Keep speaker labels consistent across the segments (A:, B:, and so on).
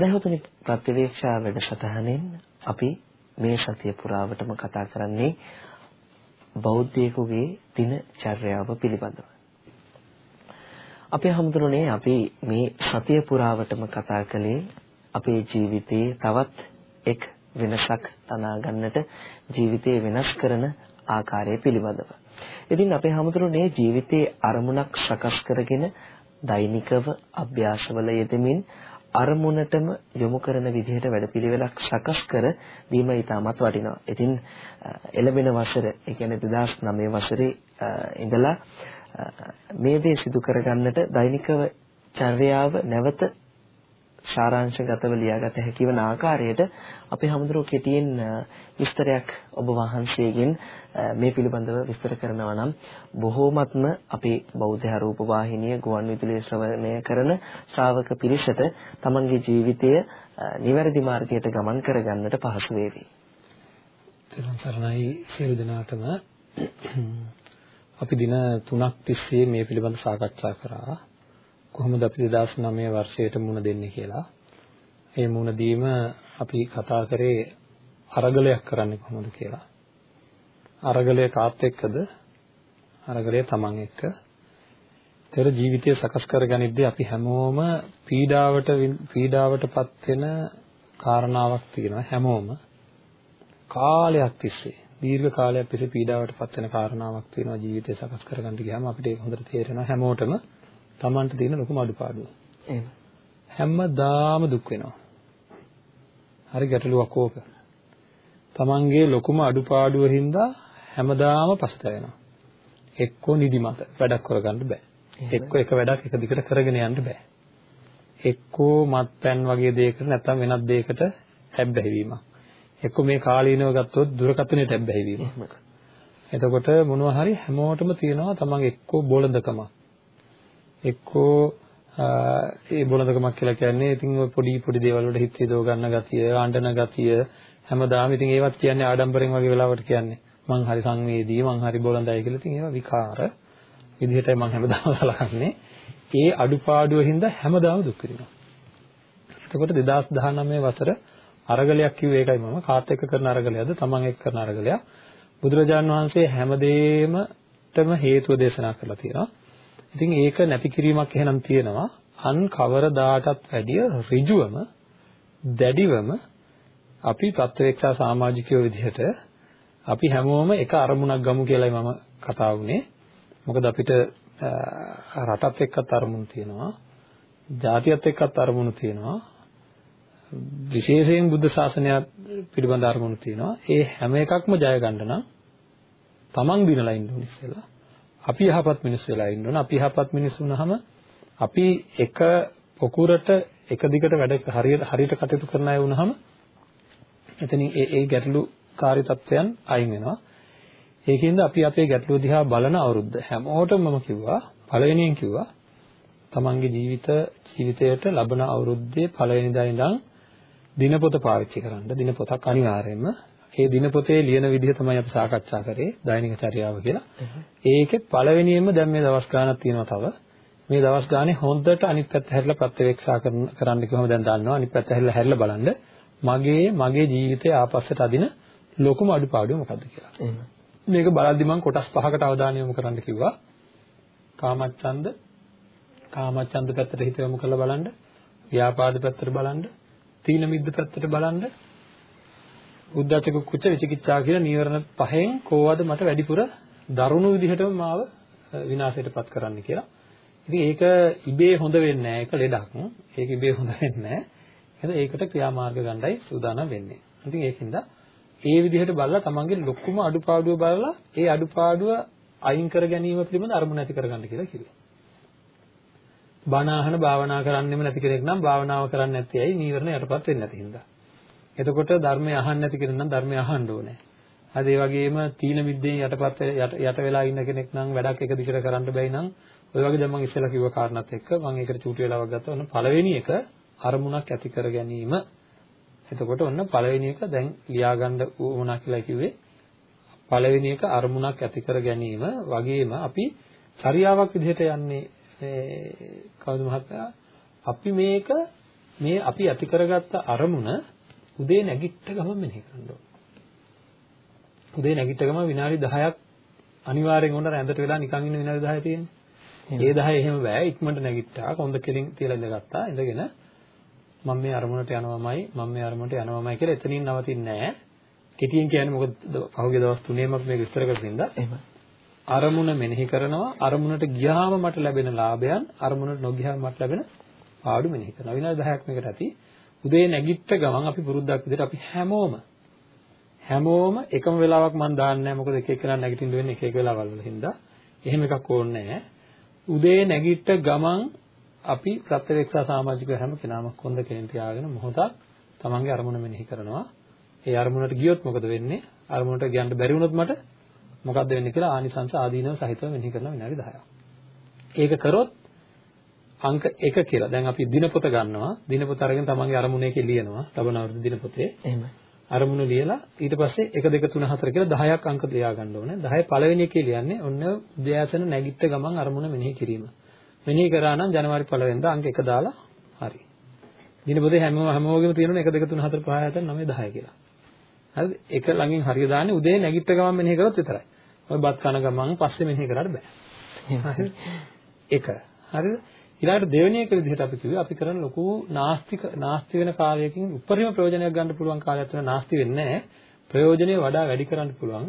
A: සදහතුනි ප්‍රතිවේක්ෂා වැඩසටහනෙන් අපි මේ සතිය පුරාවටම කතා කරන්නේ බෞද්ධයෙකුගේ දිනචර්යාව පිළිබඳව. අපේ හැමදෙරෝනේ අපි මේ සතිය පුරාවටම කතා කළේ අපේ ජීවිතයේ තවත් එක් වෙනසක් තනා ගන්නට ජීවිතේ වෙනස් කරන ආකාරය පිළිබඳව. ඉතින් අපේ හැමදෙරෝනේ ජීවිතයේ අරමුණක් සකස් කරගෙන දෛනිකව අභ්‍යාසවල යෙදෙමින් අරමුණටම යොමු කරන විදිහට වැඩපිළිවෙලක් සකස් කර දීම ඉතාමත් වටිනවා. ඉතින් එළඹෙන වසර, ඒ කියන්නේ 2009 වසරේ ඉඳලා මේ දේ සිදු කරගන්නට දෛනිකව චර්යාව නැවත සාරාංශගතව ලියාගත හැකි වන ආකාරයට අපේ හැමදෙරෝ කෙටියෙන් විස්තරයක් ඔබ වහන්සේගෙන් මේ පිළිබඳව විස්තර කරනවා නම් බොහෝමත්ම අපේ බෞද්ධ රූප වාහිනිය ගුවන් විදුලිය ශ්‍රවණය කරන ශ්‍රාවක පිරිසට තමන්ගේ ජීවිතය නිවැරදි මාර්ගයට ගමන් කරගන්නට පහසු වේවි.
B: තරණයි සියලු දෙනාටම අපි දින 3ක් තිස්සේ මේ පිළිබඳව සාකච්ඡා කරා. කොහොමද අපි 2009 වර්ෂයට මුණ දෙන්නේ කියලා. ඒ මුණ දීම අපි කතා කරේ අරගලයක් කරන්නේ කොහොමද කියලා. අරගලය කාත් එක්කද? අරගලය තමන් එක්ක. තේර ජීවිතය සකස් කරගනිද්දී අපි හැමෝම පීඩාවට පීඩාවටපත් වෙන කාරණාවක් තියෙනවා හැමෝම කාලයක් තිස්සේ දීර්ඝ කාලයක් තිස්සේ පීඩාවටපත් වෙන කාරණාවක් තියෙනවා ජීවිතය සකස් කරගන්න ගියාම අපිට ඒක හොඳට තේරෙනවා හැමෝටම Tamanට තියෙන ලොකුම අඩුපාඩුව. එහෙම. හැමදාම දුක් වෙනවා. හරි ගැටලුවක් ඕක. Tamanගේ ලොකුම අඩුපාඩුව හින්දා හැමදාම පස්තැවෙනවා. එක්කෝ නිදිමත වැඩක් කරගන්න බෑ. එක්කෝ එක වැඩක් එක දිගට කරගෙන යන්න බෑ. එක්කෝ මත්පැන් වගේ දෙයකට නැත්නම් වෙනත් දෙයකට හැබ්බැහි වීමක්. එක්කෝ මේ කාලීනව ගත්තොත් දුරකථනයට හැබ්බැහි වීමක්. එතකොට මොනවා හරි හැමෝටම තියෙනවා තමන් එක්කෝ බොළඳකමක්. එක්කෝ ඒ බොළඳකමක් කියලා කියන්නේ ඉතින් ඔය පොඩි පොඩි දේවල් වලට හිත හිතව ගන්න ගතිය, ආණ්ඩන ගතිය හැමදාම ඉතින් ඒවත් කියන්නේ ආඩම්බරෙන් වගේ වෙලාවට කියන්නේ. මං හරි සංවේදී මං හරි බොළඳයි කියලා ඉතින් ඒවා විකාර විදිහටයි මං හැමදාම සලකන්නේ. ඒ අඩුපාඩුව හින්දා හැමදාම දුක් විඳිනවා. එතකොට 2019 වසර අරගලයක් කිව්වේ ඒකයි මම. කාත් එක්ක කරන අරගලයක්ද? තමන් එක්ක කරන අරගලයක්. බුදුරජාන් වහන්සේ හැමදේමටම හේතුව දේශනා කරලා තියෙනවා. ඉතින් ඒක නැති කිරීමක් එහෙනම් තියෙනවා අන් කවරදාටත් වැඩිය ඍජුවම දැඩිවම අපි ප්‍රත්‍යක්ෂ සමාජිකයෝ විදිහට අපි හැමෝම එක අරමුණක් ගමු කියලායි මම කතා වුණේ. මොකද අපිට රටත් එක්කත් අරමුණු තියෙනවා. ජාතියත් එක්කත් අරමුණු තියෙනවා. විශේෂයෙන් බුද්ධ ශාසනය පිළිබඳ අරමුණු තියෙනවා. ඒ හැම එකක්ම ජය ගන්න නම් තමන් දිනලා ඉන්න ඕනේ ඉස්සෙල්ලා. අපි යහපත් මිනිස්සු වෙලා ඉන්න ඕන. අපි යහපත් මිනිස්සු වුණාම අපි එක පොකුරට එක දිගට වැඩ හරියට හරියට කටයුතු කරන අය වුණාම එතනින් ඒ ඒ ගැටලුකාරී තත්වයන් අයින් වෙනවා. ඒකින්ද අපි අපේ ගැටලුව දිහා බලන අවුරුද්ද හැමෝටම මම කිව්වා පළවෙනියෙන් කිව්වා තමන්ගේ ජීවිත ජීවිතයට ලබන අවුරුද්දේ පළවෙනිදා ඉඳන් දිනපොත පාවිච්චි කරන්න දිනපොතක් අනිවාර්යයෙන්ම ඒ දිනපොතේ ලියන විදිහ තමයි අපි සාකච්ඡා කරේ දෛනික චර්යාව කියලා. ඒකේ පළවෙනියෙන්ම දැන් මේ දවස් ගානක් තියෙනවා තව. මේ දවස් ගානේ හොඳට අනිත් පැත්ත හැරිලා ප්‍රත්‍යවේක්ෂා කරන්න කිව්වම දැන් දන්නවා අනිත් පැත්ත හැරිලා හැරිලා බලන්න මගේ මගේ ජීවිතයේ ආපස්සට අදින ලොකුම අඩුපාඩුව මොකද්ද කියලා. මේක බලද්දි මම කොටස් පහකට අවධානය යොමු කරන්න කිව්වා. කාමච්ඡන්ද කාමච්ඡන්ද පැත්තට හිත යොමු කරලා බලන්න. ව්‍යාපාද පැත්තට බලන්න. තීන මිද්ද පැත්තට බලන්න. උද්දච්ච කුච්ච විචිකිච්ඡා කියන නීවරණ පහෙන් කෝවද මට වැඩිපුර දරුණු විදිහටම මාව විනාශයටපත් කරන්න කියලා. ඉතින් ඒක ඉබේ හොඳ වෙන්නේ නැහැ. ඒක ලෙඩක්. ඒක ඉබේ හොඳ වෙන්නේ නැහැ. එහෙනම් ඒකට ක්‍රියාමාර්ග ගන්නයි සූදානම් වෙන්නේ. ඉතින් ඒකින්ද ඒ විදිහට බලලා තමන්ගේ ලොකුම අඩුපාඩුව බලලා ඒ අඩුපාඩුව අයින් කර ගැනීම පිළිබඳ අරමුණ ඇති කරගන්න කියලා කිව්වා. බණ අහන භාවනා කරන්නෙම නැති කෙනෙක් නම් භාවනාව කරන්නේ නැති ඇයි නීවරණ යටපත් වෙන්නේ නැති හින්දා. එතකොට ධර්මය අහන්න නැති කෙනෙක් නම් ධර්මය අහන්න ඕනේ. අද ඒ වගේම තීන මිද්දෙන් යටපත් යට වෙලා ඉන්න කෙනෙක් නම් වැඩක් එක දිගට කරන්න බැයි නම් ඔය වගේ දැන් මම ඉස්සෙල්ලා කිව්ව කාරණාත් එක්ක මම ඒකට චූටි වෙලාවක් ගත්තා. ඔන්න පළවෙනි එක අරමුණක් ඇති කර ගැනීම. එතකොට ඔන්න පළවෙනි එක දැන් ලියාගන්න වුණා කියලා කිව්වේ. පළවෙනි එක අරමුණක් ඇති කර ගැනීම වගේම අපි චර්යාවක් විදිහට යන්නේ කවුද මහත්තයා අපි මේක මේ අපි ඇති කරගත්ත අරමුණ උදේ නැගිට ගමන් මෙනෙහි කරන්න ඕන. උදේ නැගිට ගමන් විනාඩි 10ක් අනිවාර්යෙන් උන්ට රැඳට වෙලා නිකන් ඉන්න විනාඩි 10 තියෙන්නේ. ඒ 10 එහෙම බෑ ඉක්මනට නැගිට්ටා කොන්ද කෙලින් තියලා ඉඳගත්තා ඉඳගෙන මම මේ අරමුණට යනවාමයි මම මේ අරමුණට යනවාමයි කියලා එතනින් නවතින්නේ නැහැ. කෙටියෙන් කියන්නේ මොකද පහුගිය දවස් තුනේම මේක විස්තර කරමින්ද
A: එහෙම.
B: අරමුණ මෙනෙහි කරනවා අරමුණට ගියාම මට ලැබෙන ලාභයන් අරමුණට නොගියාම මට ලැබෙන පාඩු මෙනෙහි කරනවා. විනාඩි 10ක් මේකට ඇති. උදේ නැගිට ගමන් අපි පුරුද්දක් විදිහට අපි හැමෝම හැමෝම එකම වෙලාවක් මම දාන්නේ නැහැ මොකද එක එකනා නැගිටින්න වෙන්නේ එක එක වෙලාවල් වල හින්දා. එහෙම එකක් ඕනේ නැහැ. උදේ නැගිට ගමන් අපි ප්‍රත්‍යක්ෂ සමාජික හැම කෙනාම කොන්ද කෙනෙක් තියාගෙන මොහොතක් තමන්ගේ අරමුණ මෙනෙහි කරනවා. ඒ අරමුණට ගියොත් මොකද වෙන්නේ? අරමුණට යන්න බැරි වුණොත් මට මොකද්ද වෙන්නේ කියලා ආනිසංස ආදීනව සහිතව මෙනෙහි කරන විනාඩි 10ක්. ඒක කරොත් අංක 1 කියලා. දැන් අපි දිනපොත ගන්නවා. දිනපොත අරගෙන තමන්ගේ අරමුණ ලියනවා. ලබන අවුරුදු දිනපොතේ.
A: එහෙමයි.
B: අරමුණ ලියලා ඊට පස්සේ 1 2 3 4 කියලා 10ක් අංක ලියා ගන්න ඕනේ. 10 පළවෙනි එකේ ලියන්නේ ඔන්න උදෑසන නැගිට ගමන් අරමුණ මෙනෙහි කිරීම. මෙනෙහි කරා නම් ජනවාරි 1 වෙනිදා අංක 1 දාලා හරි. දිනපොතේ හැම හැමෝගෙම තියෙනවනේ 1 2 3 4 5 6 7 9 10 කියලා. හරිද? එක ළඟින් හරිය දාන්නේ උදේ නැගිට ගමන් මෙනෙහි කරොත් විතරයි. ඔය බත් කන ගමන් පස්සේ මෙනෙහි කරාට බෑ. හරිද? එක. හරිද? ඊළඟට දෙවෙනි එක විදිහට අපි කිව්වේ අපි කරන ලොකු නාස්තික නාස්ති වෙන කාලයකින් උපරිම ප්‍රයෝජනයක් ගන්න පුළුවන් කාලයක් තුන නාස්ති වෙන්නේ නැහැ. ප්‍රයෝජනෙ වඩා වැඩි කරන්න පුළුවන්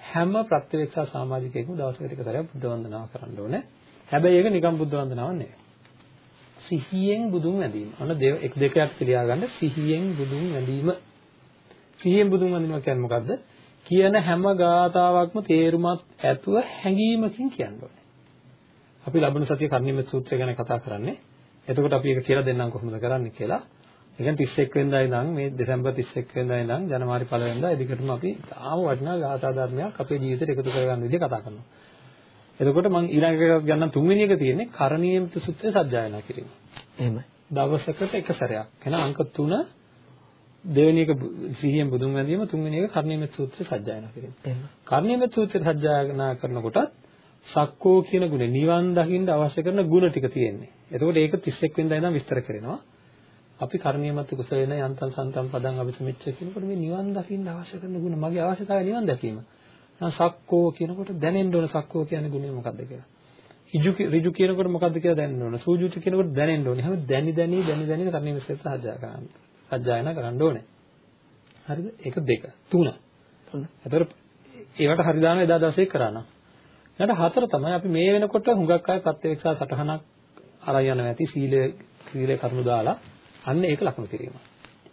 B: හැම ප්‍රත්‍යක්ෂ සමාජිකයෙකුම දවසකට එක සැරයක් බුද්ධ වන්දනාව කරන්න ඕනේ. හැබැයි ඒක නිකම් බුද්ධ වන්දනාවක් නෙවෙයි. සිහියෙන් බුදුන් වැඳීම. අන්න දෙක එක දෙකක් කියලා ගන්න සිහියෙන් බුදුන් වැඳීම. සිහියෙන් බුදුන් වඳිනවා කියන්නේ මොකද්ද? කියන හැම ගාතාවක්ම තේරුමත් ඇතුව හැඟීමකින් කියන්න ඕනේ. අපි ලබන සතිය කර්ණීය සූත්‍රය ගැන කතා කරන්නේ. එතකොට අපි ඒක කියලා දෙන්නම් කොහොමද කරන්නේ කියලා. ඒ කියන්නේ 31 වෙනිදා ඉඳන් මේ දෙසැම්බර් 31 වෙනිදා ඉඳන් ජනවාරි 1 වෙනිදා එදිකටම අපි තාම වටිනා ගාථා ධර්මයක් අපේ ජීවිතේට එකතු කරගන්න විදිහ කතා කරනවා. එතකොට මම ඊළඟ එකක් ගන්නම් තුන්වෙනි එක තියෙන්නේ කරණීයමිත සූත්‍රය සජ්ජායනා කිරීම.
A: එහෙමයි.
B: දවසකට එක සැරයක්. එහෙනම් අංක 3 දෙවෙනි එක සිහියෙන් බුදුන් වැඳීම තුන්වෙනි එක කර්ණීයමිත සූත්‍රය සජ්ජායනා කිරීම.
A: එහෙමයි.
B: කර්ණීයමිත සූත්‍රය සජ්ජායනා කරනකොටත් සක්කෝ කියන ගුණය නිවන් දකින්න අවශ්‍ය කරන ගුණ ටික තියෙන්නේ. එතකොට ඒක 31 වෙනිදා ඉඳන් විස්තර කරනවා. අපි කර්ණීයමත් කුසලේන යන්තම් සන්තම් පදං අபிසමිච්ච කියනකොට මේ නිවන් දකින්න අවශ්‍ය කරන ගුණ මගේ අවශ්‍යතාවය නිවන් දැකීම. දැන් සක්කෝ කියනකොට දැනෙන්න ඕන සක්කෝ කියන්නේ ගුණය මොකක්ද කියලා. ඍජු ඍජු කියනකොට මොකක්ද කියලා දැනෙන්න ඕන. සූජුති කියනකොට දැනෙන්න ඕනේ. හැම දැනි දැනි දැනි දැනි කර්ණීය විශ්ලේෂ සහජා කරන්න. සජ්ජායනා කරන්න ඕනේ. හරිද? ඒක දෙක. තුන. එතකොට ඒවට හරි දාන එදා දවසේ කරා නම් ඊට හතර තමයි අපි මේ වෙනකොට හුඟක් අය ප්‍රත්‍යක්ෂා සටහනක් අරන් යනවා ඇති සීලය සීලේ කරුණු දාලා අන්න ඒක ලකුණු කිරීම.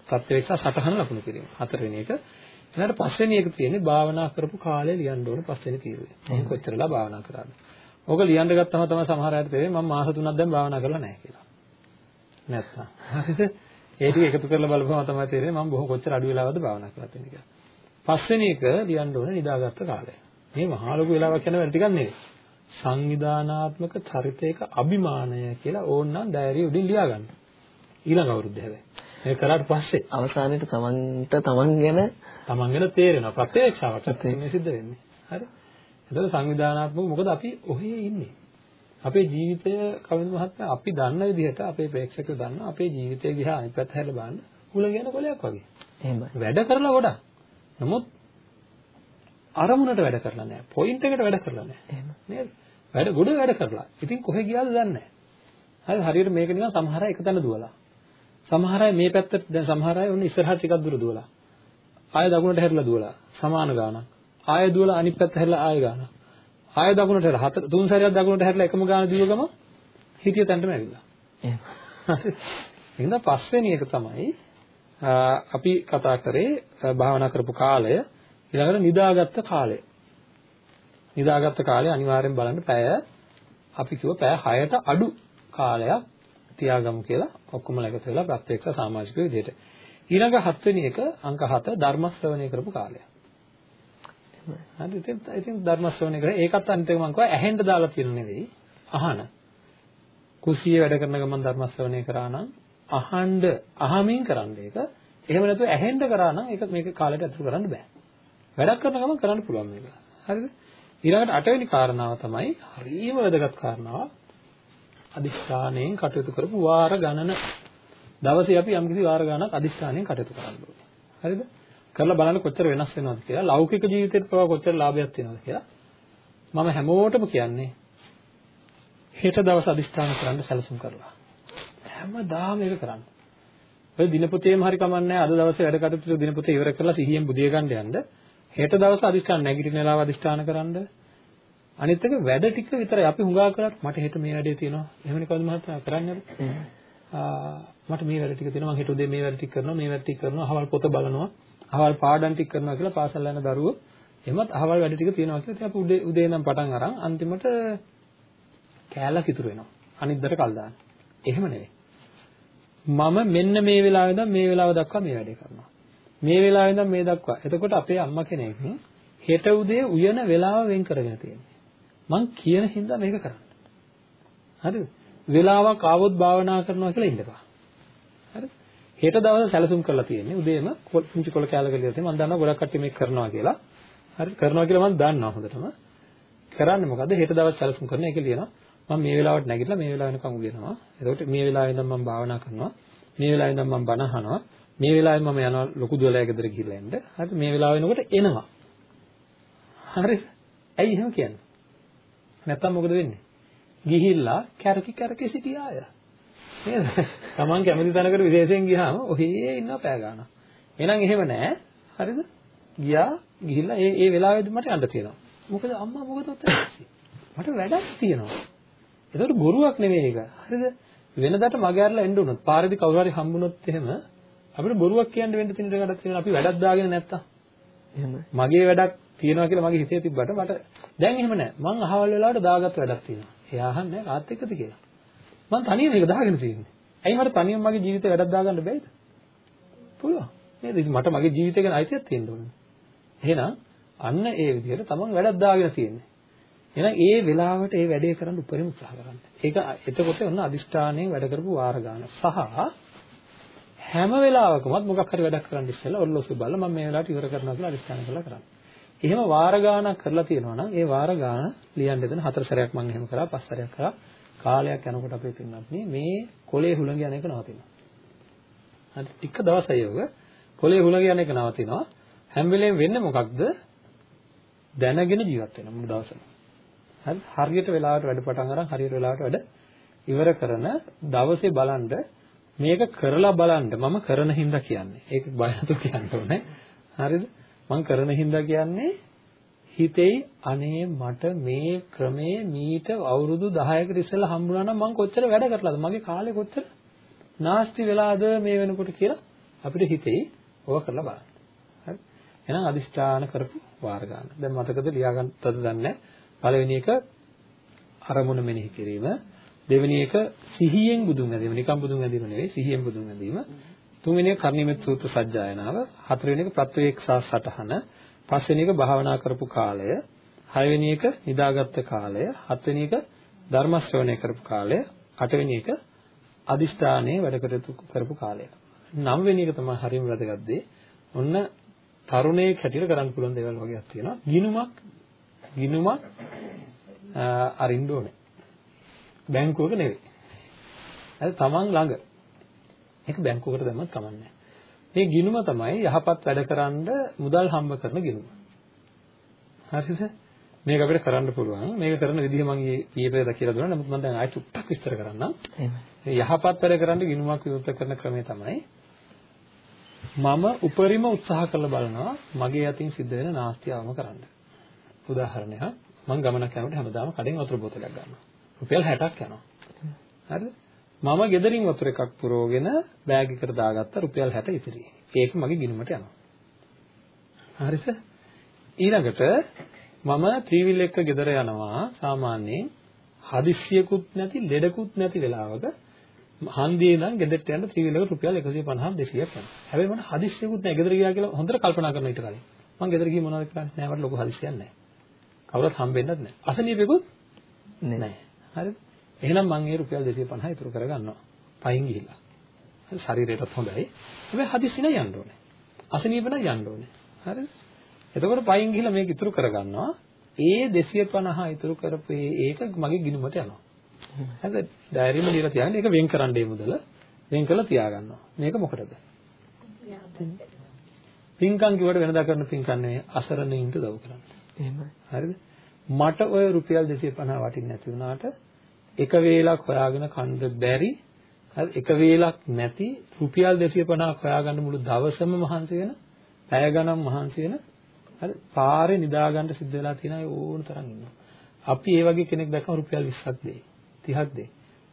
B: ප්‍රත්‍යක්ෂා සටහන ලකුණු කිරීම. හතරවෙනි එක. ඊළඟට පස්වෙනි එක තියෙන්නේ භාවනා කරපු කාලය ලියන්න ඕන පස්වෙනි තීරුවේ. මම කොච්චරලා භාවනා කරාද? ඕක ලියන්න ගත්තම තමයි සමහර අයට තේරෙන්නේ මම මාස 3ක් දැන් භාවනා කරලා නැහැ කියලා. නැත්තම්. හරිද? ඒ ටික එකතු කරලා බලපුවම තමයි තේරෙන්නේ මම බොහෝ කොච්චර අඩු වෙලාවද භාවනා කරලා තියෙන්නේ කියලා. පස්වෙනි එක ලියන්න ඕන නිදාගත්ත කාලය. මේ මහා ලොකු වෙලාවක් යන වැඩ ටිකක් නෙවෙයි. සංවිධානාත්මක චරිතයක අභිමානය කියලා ඕනනම් ඩයරි උඩින් ලියා ගන්න. ඊළඟ අවුරුද්දේ හැබැයි. ඒක කරාට පස්සේ
A: අවසානයේට තමන්ට තමන් ගැන
B: තමන් ගැන තේරෙනවා ප්‍රත්‍යක්ෂාවට මේ සිද්ධ වෙන්නේ. හරි. එතකොට සංවිධානාත්මක මොකද අපි ඔහේ ඉන්නේ. අපේ ජීවිතය කවිඳ මහත්මයා අපි දන්න විදිහට අපේ ප්‍රේක්ෂකයෝ දන්න අපේ ජීවිතය දිහා අනිත් පැත්ත හැරලා බලන්න හුලගෙන කොලයක් වගේ.
A: එහෙමයි.
B: වැඩ කරලා ගොඩක්. නමුත් අරමුණට වැඩ කරලා නැහැ. පොයින්ට් එකට වැඩ කරලා නැහැ. නේද? වැඩ ගොඩ වැඩ කරලා. ඉතින් කොහෙ ගියාද දන්නේ නැහැ. හරි හරියට මේක නිකන් සමහර අය එක තැන දුවලා. සමහර අය මේ පැත්තට දැන් සමහර අය ඔන්න ඉස්සරහට ටිකක් දුර දුවලා. ආය දකුණට හැරිලා දුවලා. සමාන ගානක්. ආය දුවලා අනිත් පැත්ත හැරිලා ආය ගානක්. ආය දකුණට හැරිලා හතර තුන් සැරයක් දකුණට හැරිලා එකම ගාන දිව ගම හිතිය තැනටම ඇවිල්ලා. එහෙනම් පස්වෙනි එක තමයි අපි කතා කරේ භාවනා කරපු කාලය ඊළඟට නිදාගත්ත කාලය. නිදාගත්ත කාලය අනිවාර්යෙන් බලන්න පැය අපි කිව්ව පැය 6ට අඩු කාලයක් තියාගමු කියලා ඔක්කොම එකතු වෙලා ප්‍රත්‍යක්ෂ සමාජික විදිහට. ඊළඟ හත්වෙනි එක අංක 7 ධර්ම ශ්‍රවණය කරපු කාලය. හරි ඉතින් ඉතින් ධර්ම ශ්‍රවණය කරා ඒකත් අනිත් එක මම කිව්වා ඇහෙන්න දාලා තියෙන නෙවෙයි අහන. කුසියේ වැඩ කරන ගමන් ධර්ම ශ්‍රවණය කරා නම් අහන්න අහමින් කරන්න ඒක. එහෙම නැතුව ඇහෙන්න කරා නම් ඒක මේක කාලයට අතුරු කරන්න බෑ. වැඩක් කරන ගමන් කරන්න පුළුවන් මේක. හරිද? ඊළඟට අටවෙනි කාරණාව තමයි හරිම වැදගත් කාරණාව. අදිස්ථානයෙන් කටයුතු කරපු වාර ගණන දවසේ අපි යම්කිසි වාර ගණනක් අදිස්ථානයෙන් කටයුතු කරන්න ඕනේ. හරිද? කරලා බලන්න කොච්චර වෙනස් වෙනවද කියලා. ලෞකික ජීවිතේට පවා කොච්චර ලාභයක් තියෙනවද කියලා. මම හැමෝටම කියන්නේ හෙට දවස් අදිස්ථාන කරන්න සැලසුම් කරලා. හැමදාම ඒක කරන්න. ඔය දිනපොතේම හරි කමන්නේ අද දවසේ වැඩ කටයුතු දිනපොතේ ඉවර කරලා සිහියෙන් බුදිය ගන්න යන්න. හෙට දවස් අදිස්ථාන නැගිටින වෙලාව අදිස්ථාන කරන්න. අනිත් එක වැඩ ටික විතරයි අපි හුඟා කරලා මට හෙට මේ වැඩේ තියෙනවා. එහෙමනේ කවුද මහත්තයා කරන්නේ? මට මේ වැඩ ටික තියෙනවා මම හෙට උදේ මේ වැඩ ටික කරනවා මේ වැඩ ටික කරනවා අහවල් පොත බලනවා අහවල් පාඩම් ටික කරනවා කියලා පාසල් යන දරුවෝ එහෙමත් අහවල් වැඩ ටික තියෙනවා කියලා ඉතින් අපි උදේ උදේ ඉඳන් පටන් අරන් අන්තිමට කෑල්ලක් ඉතුරු වෙනවා අනිද්දාට කල් දාන්න. එහෙම නෙවෙයි. මම මෙන්න මේ වෙලාවේ ඉඳන් මේ වෙලාව දක්වා මේ වැඩේ කරනවා. මේ වෙලාවේ ඉඳන් මේ දක්වා. එතකොට අපේ අම්මා කෙනෙක් හෙට උදේ උයන වෙලාව වෙන් කරගෙන තියෙනවා. මං කියන හින්දා මේක කරන්න. හරිද? වෙලාවක් ආවොත් භාවනා කරනවා කියලා ඉන්නපා. හරිද? හෙට දවස් සැලසුම් කරලා තියෙන්නේ උදේම පුංචි කොල කැලක කියලා තියෙනවා. මම දන්නවා ගොඩක් කට්ටිය මේක කරනවා කියලා. හරි කරනවා කියලා මම දන්නවා හොඳටම. කරන්නේ මොකද්ද? හෙට දවස් සැලසුම් කරන එක ලියනවා. මම මේ වෙලාවට නැගිටලා මේ වෙලාව වෙනකම් උගෙනවා. එතකොට මේ වෙලාවේ ඉඳන් මම භාවනා කරනවා. මේ වෙලාවේ ඉඳන් මම බණ අහනවා. මේ වෙලාවේ මම යනවා ලොකු දුවලයා ගෙදර ගිහිල්ලා එන්න. හරිද? මේ වෙලාව වෙනකොට එනවා. හරිද? ඇයි එහෙම කියන්නේ? නැත්තම් මොකද වෙන්නේ? ගිහිල්ලා කැරකි කැරකි සිටියාය. නේද? Taman කැමති තැනකට විශේෂයෙන් ගියාම ඔහේ ඉන්නවා පෑ ගන්නවා. එහෙනම් එහෙම නැහැ. හරිද? ගියා ගිහිල්ලා ඒ ඒ වෙලාවෙදි මට යන්න තියෙනවා. මොකද අම්මා මොකද උත්තර මට වැඩක් තියෙනවා. ඒකට බොරුවක් නෙවෙයි ඒක. හරිද? වෙනදාට මගේ අරලා එන්න උනොත් පාරේදී කවුරු හරි හම්බුනොත් එහෙම අපිට බොරුවක් කියන්න වෙන්න තියෙන දෙයක්ක් තියෙනවා. අපි වැඩක් දාගෙන නැත්තම්. එහෙම. මගේ වැඩක් තියෙනවා කියලා මගේ හිතේ තිබ්බට මට දැන් එහෙම නැහැ. මං අහවල් වෙලාවට දාගත්ත වැඩක් තියෙනවා. එයා අහන්නේ කාත් එක්කද කියලා. මං තනියම මේක දාගෙන තියෙන්නේ. ඇයි මට තනියම මගේ ජීවිතේ වැඩක් දාගන්න බැයිද? පුළුවන්. නේද? ඉතින් මට මගේ ජීවිතය ගැන අයිතියක් තියෙන්න ඕනේ. එහෙනම් අන්න ඒ විදිහට තමන් වැඩක් දාගෙන තියෙන්නේ. එහෙනම් ඒ වෙලාවට ඒ වැඩේ කරන්න උපරිම උත්සාහ කරන්න. ඒක එතකොට ඔන්න අදිෂ්ඨානයෙන් වැඩ කරපු වාර ගන්න. සහ හැම වෙලාවකමත් මොකක් හරි වැඩක් කරන්න ඉස්සෙල්ලා ඔරලෝසු බලලා මම මේ වෙලාවට ඉවර කරනවා කියලා අදිෂ්ඨාන කරලා කරන්න. එහෙම වාර ගානක් කරලා තියෙනවා නම් ඒ වාර ගාන ලියන්න දෙන හතර සැරයක් මම එහෙම කරා පස් සැරයක් කරා කාලයක් යනකොට අපේ පින්නත් මේ කොලේ හුළඟ යන එක නවතිනවා. හරි ටික දවසයි යෝග කොලේ හුළඟ යන එක නවතිනවා. හැම වෙලේම වෙන්නේ මොකක්ද? දැනගෙන ජීවත් වෙනවා මුළු දවසම. හරි හරියට වෙලාවට වැඩ පටන් අරන් හරියට වෙලාවට වැඩ ඉවර කරන දවසේ බලන්න මේක කරලා බලන්න මම කරන හින්දා කියන්නේ. ඒක බය නැතුව කියන්න ඕනේ. හරිද? මම කරන හින්දා කියන්නේ හිතෙයි අනේ මට මේ ක්‍රමේ මීට අවුරුදු 10කට ඉස්සෙල්ලා හම්බුණා නම් මම කොච්චර වැඩ කරලාද මගේ කාලේ කොච්චර නාස්ති වෙලාද මේ වෙනකොට කියලා අපිට හිතෙයි ඕක කරලා බලන්න. හරි. එහෙනම් අදිෂ්ඨාන කරපු වාර ගන්න. දැන් මතකද ලියාගත්තද දන්නේ පළවෙනි එක අරමුණ මෙනෙහි කිරීම දෙවෙනි එක සිහියෙන් බුදුන් වැඳීම නිකම් බුදුන් වැඳීම නෙවෙයි සිහියෙන් බුදුන් වැඳීම තුන්වෙනි එක කර්ණිමෙත් සූත්‍ර සජ්ජායනාව. හතරවෙනි එක ප්‍රත්‍යක්ෂා සටහන පස්වෙනි එක භාවනා කරපු කාලය. හයවෙනි එක නිදාගත්ත කාලය. හත්වෙනි එක ධර්ම ශ්‍රවණය කරපු කාලය. අටවෙනි එක අදිෂ්ඨානයේ වැඩ කරපු කාලය. නවවෙනි එක තමයි හරියම වැදගත් දේ. ඔන්න තරුණයෙක් හැටියට කරන්න පුළුවන් දේවල් වගේක් තියෙනවා. ගිනුමක් ගිනුමක් අරින්න ඕනේ. බැංකුවක නෙවෙයි හරි තමන් ළඟ ඒක බැංකුවකට දැම්මත් කමන්නේ මේ ගිනුම තමයි යහපත් වැඩකරනද මුදල් හම්බ කරන ගිනුම. හරිද? මේක අපිට කරන්න පුළුවන්. මේක කරන විදිහ මම ඊයේ පෙරේද කියලා දුන්නා. නමුත් මම දැන් ආයෙත් චුට්ටක් විස්තර කරන්නම්. එහෙමයි. යහපත් වැඩ කරන්න ගිනුමක් විවෘත කරන ක්‍රමය තමයි මම උපරිම උත්සාහ කරලා බලනවා මගේ අතින් සිද්ධ වෙන නාස්තියවම කරන්න. උදාහරණයක් මම ගමනක් යනකොට හැමදාම කඩෙන් වතුර බෝතලයක් ගන්නවා. රුපියල් 60ක් යනවා. හරිද? මම ගෙදරින් වතුර එකක් පුරවගෙන බෑග් එකට දාගත්ත රුපියල් 60 ඉතිරි. ඒක මගේ ගිණුමට යනවා. හරිද? ඊළඟට මම ත්‍රිවිල් එක ගෙදර යනවා සාමාන්‍යයෙන් හදිස්සියකුත් නැති ලෙඩකුත් නැති වෙලාවක හන්දියේ ඉඳන් ගෙදරට යන්න ත්‍රිවිල් එක රුපියල් 150 200ක් යනවා. හැබැයි මට හදිස්සියකුත් නැහැ ගෙදර ගියා කියලා හොඳට කල්පනා කරන ඊට කලින්. මම ගෙදර ගිහින් මොනවද කරන්නේ? නෑ මට ලොකු හදිස්සියක් නැහැ. කවුරුත් හම්බෙන්නත් නැහැ. අසනීපෙකුත් නැහැ. හරිද? එහෙනම් මම ඒ රුපියල් 250 ඉතුරු කරගන්නවා. පයින් ගිහිල්ලා. හරි ශරීරයටත් හොඳයි. හැබැයි හදිස්සි නම් යන්න ඕනේ. අසනීප නම් යන්න ඕනේ. හරිද? එතකොට පයින් ගිහිල්ලා මේක ඉතුරු කරගන්නවා. ඒ 250 ඉතුරු කරපු ඒක මගේ ගිණුමට යනවා. හරිද? ඩයරියම ලියලා තියන්න ඒක වෙන් කරන්න ඒ මුදල. වෙන් කරලා තියාගන්නවා. මේක මොකටද? පින්කම් කිව්වට වෙනදා කරන පින්කම් නෙවෙයි අසරණයින්ට උදව් කරන්න.
A: එහෙමයි.
B: හරිද? මට ඔය රුපියල් 250 වටින්නේ නැති වුණාට එක වේලක් හොයාගෙන කන්න බැරි හරි එක වේලක් නැති රුපියල් 250ක් හොයාගන්න මුළු දවසම මහන්සි වෙන පැය ගණන් මහන්සි වෙන හරි පාරේ නිදා ගන්න සිද්ධ වෙලා තියෙන අය ඕන තරම් ඉන්නවා. අපි ඒ වගේ කෙනෙක් දැක්කම රුපියල් 20ක් දෙයි 30ක් දෙයි.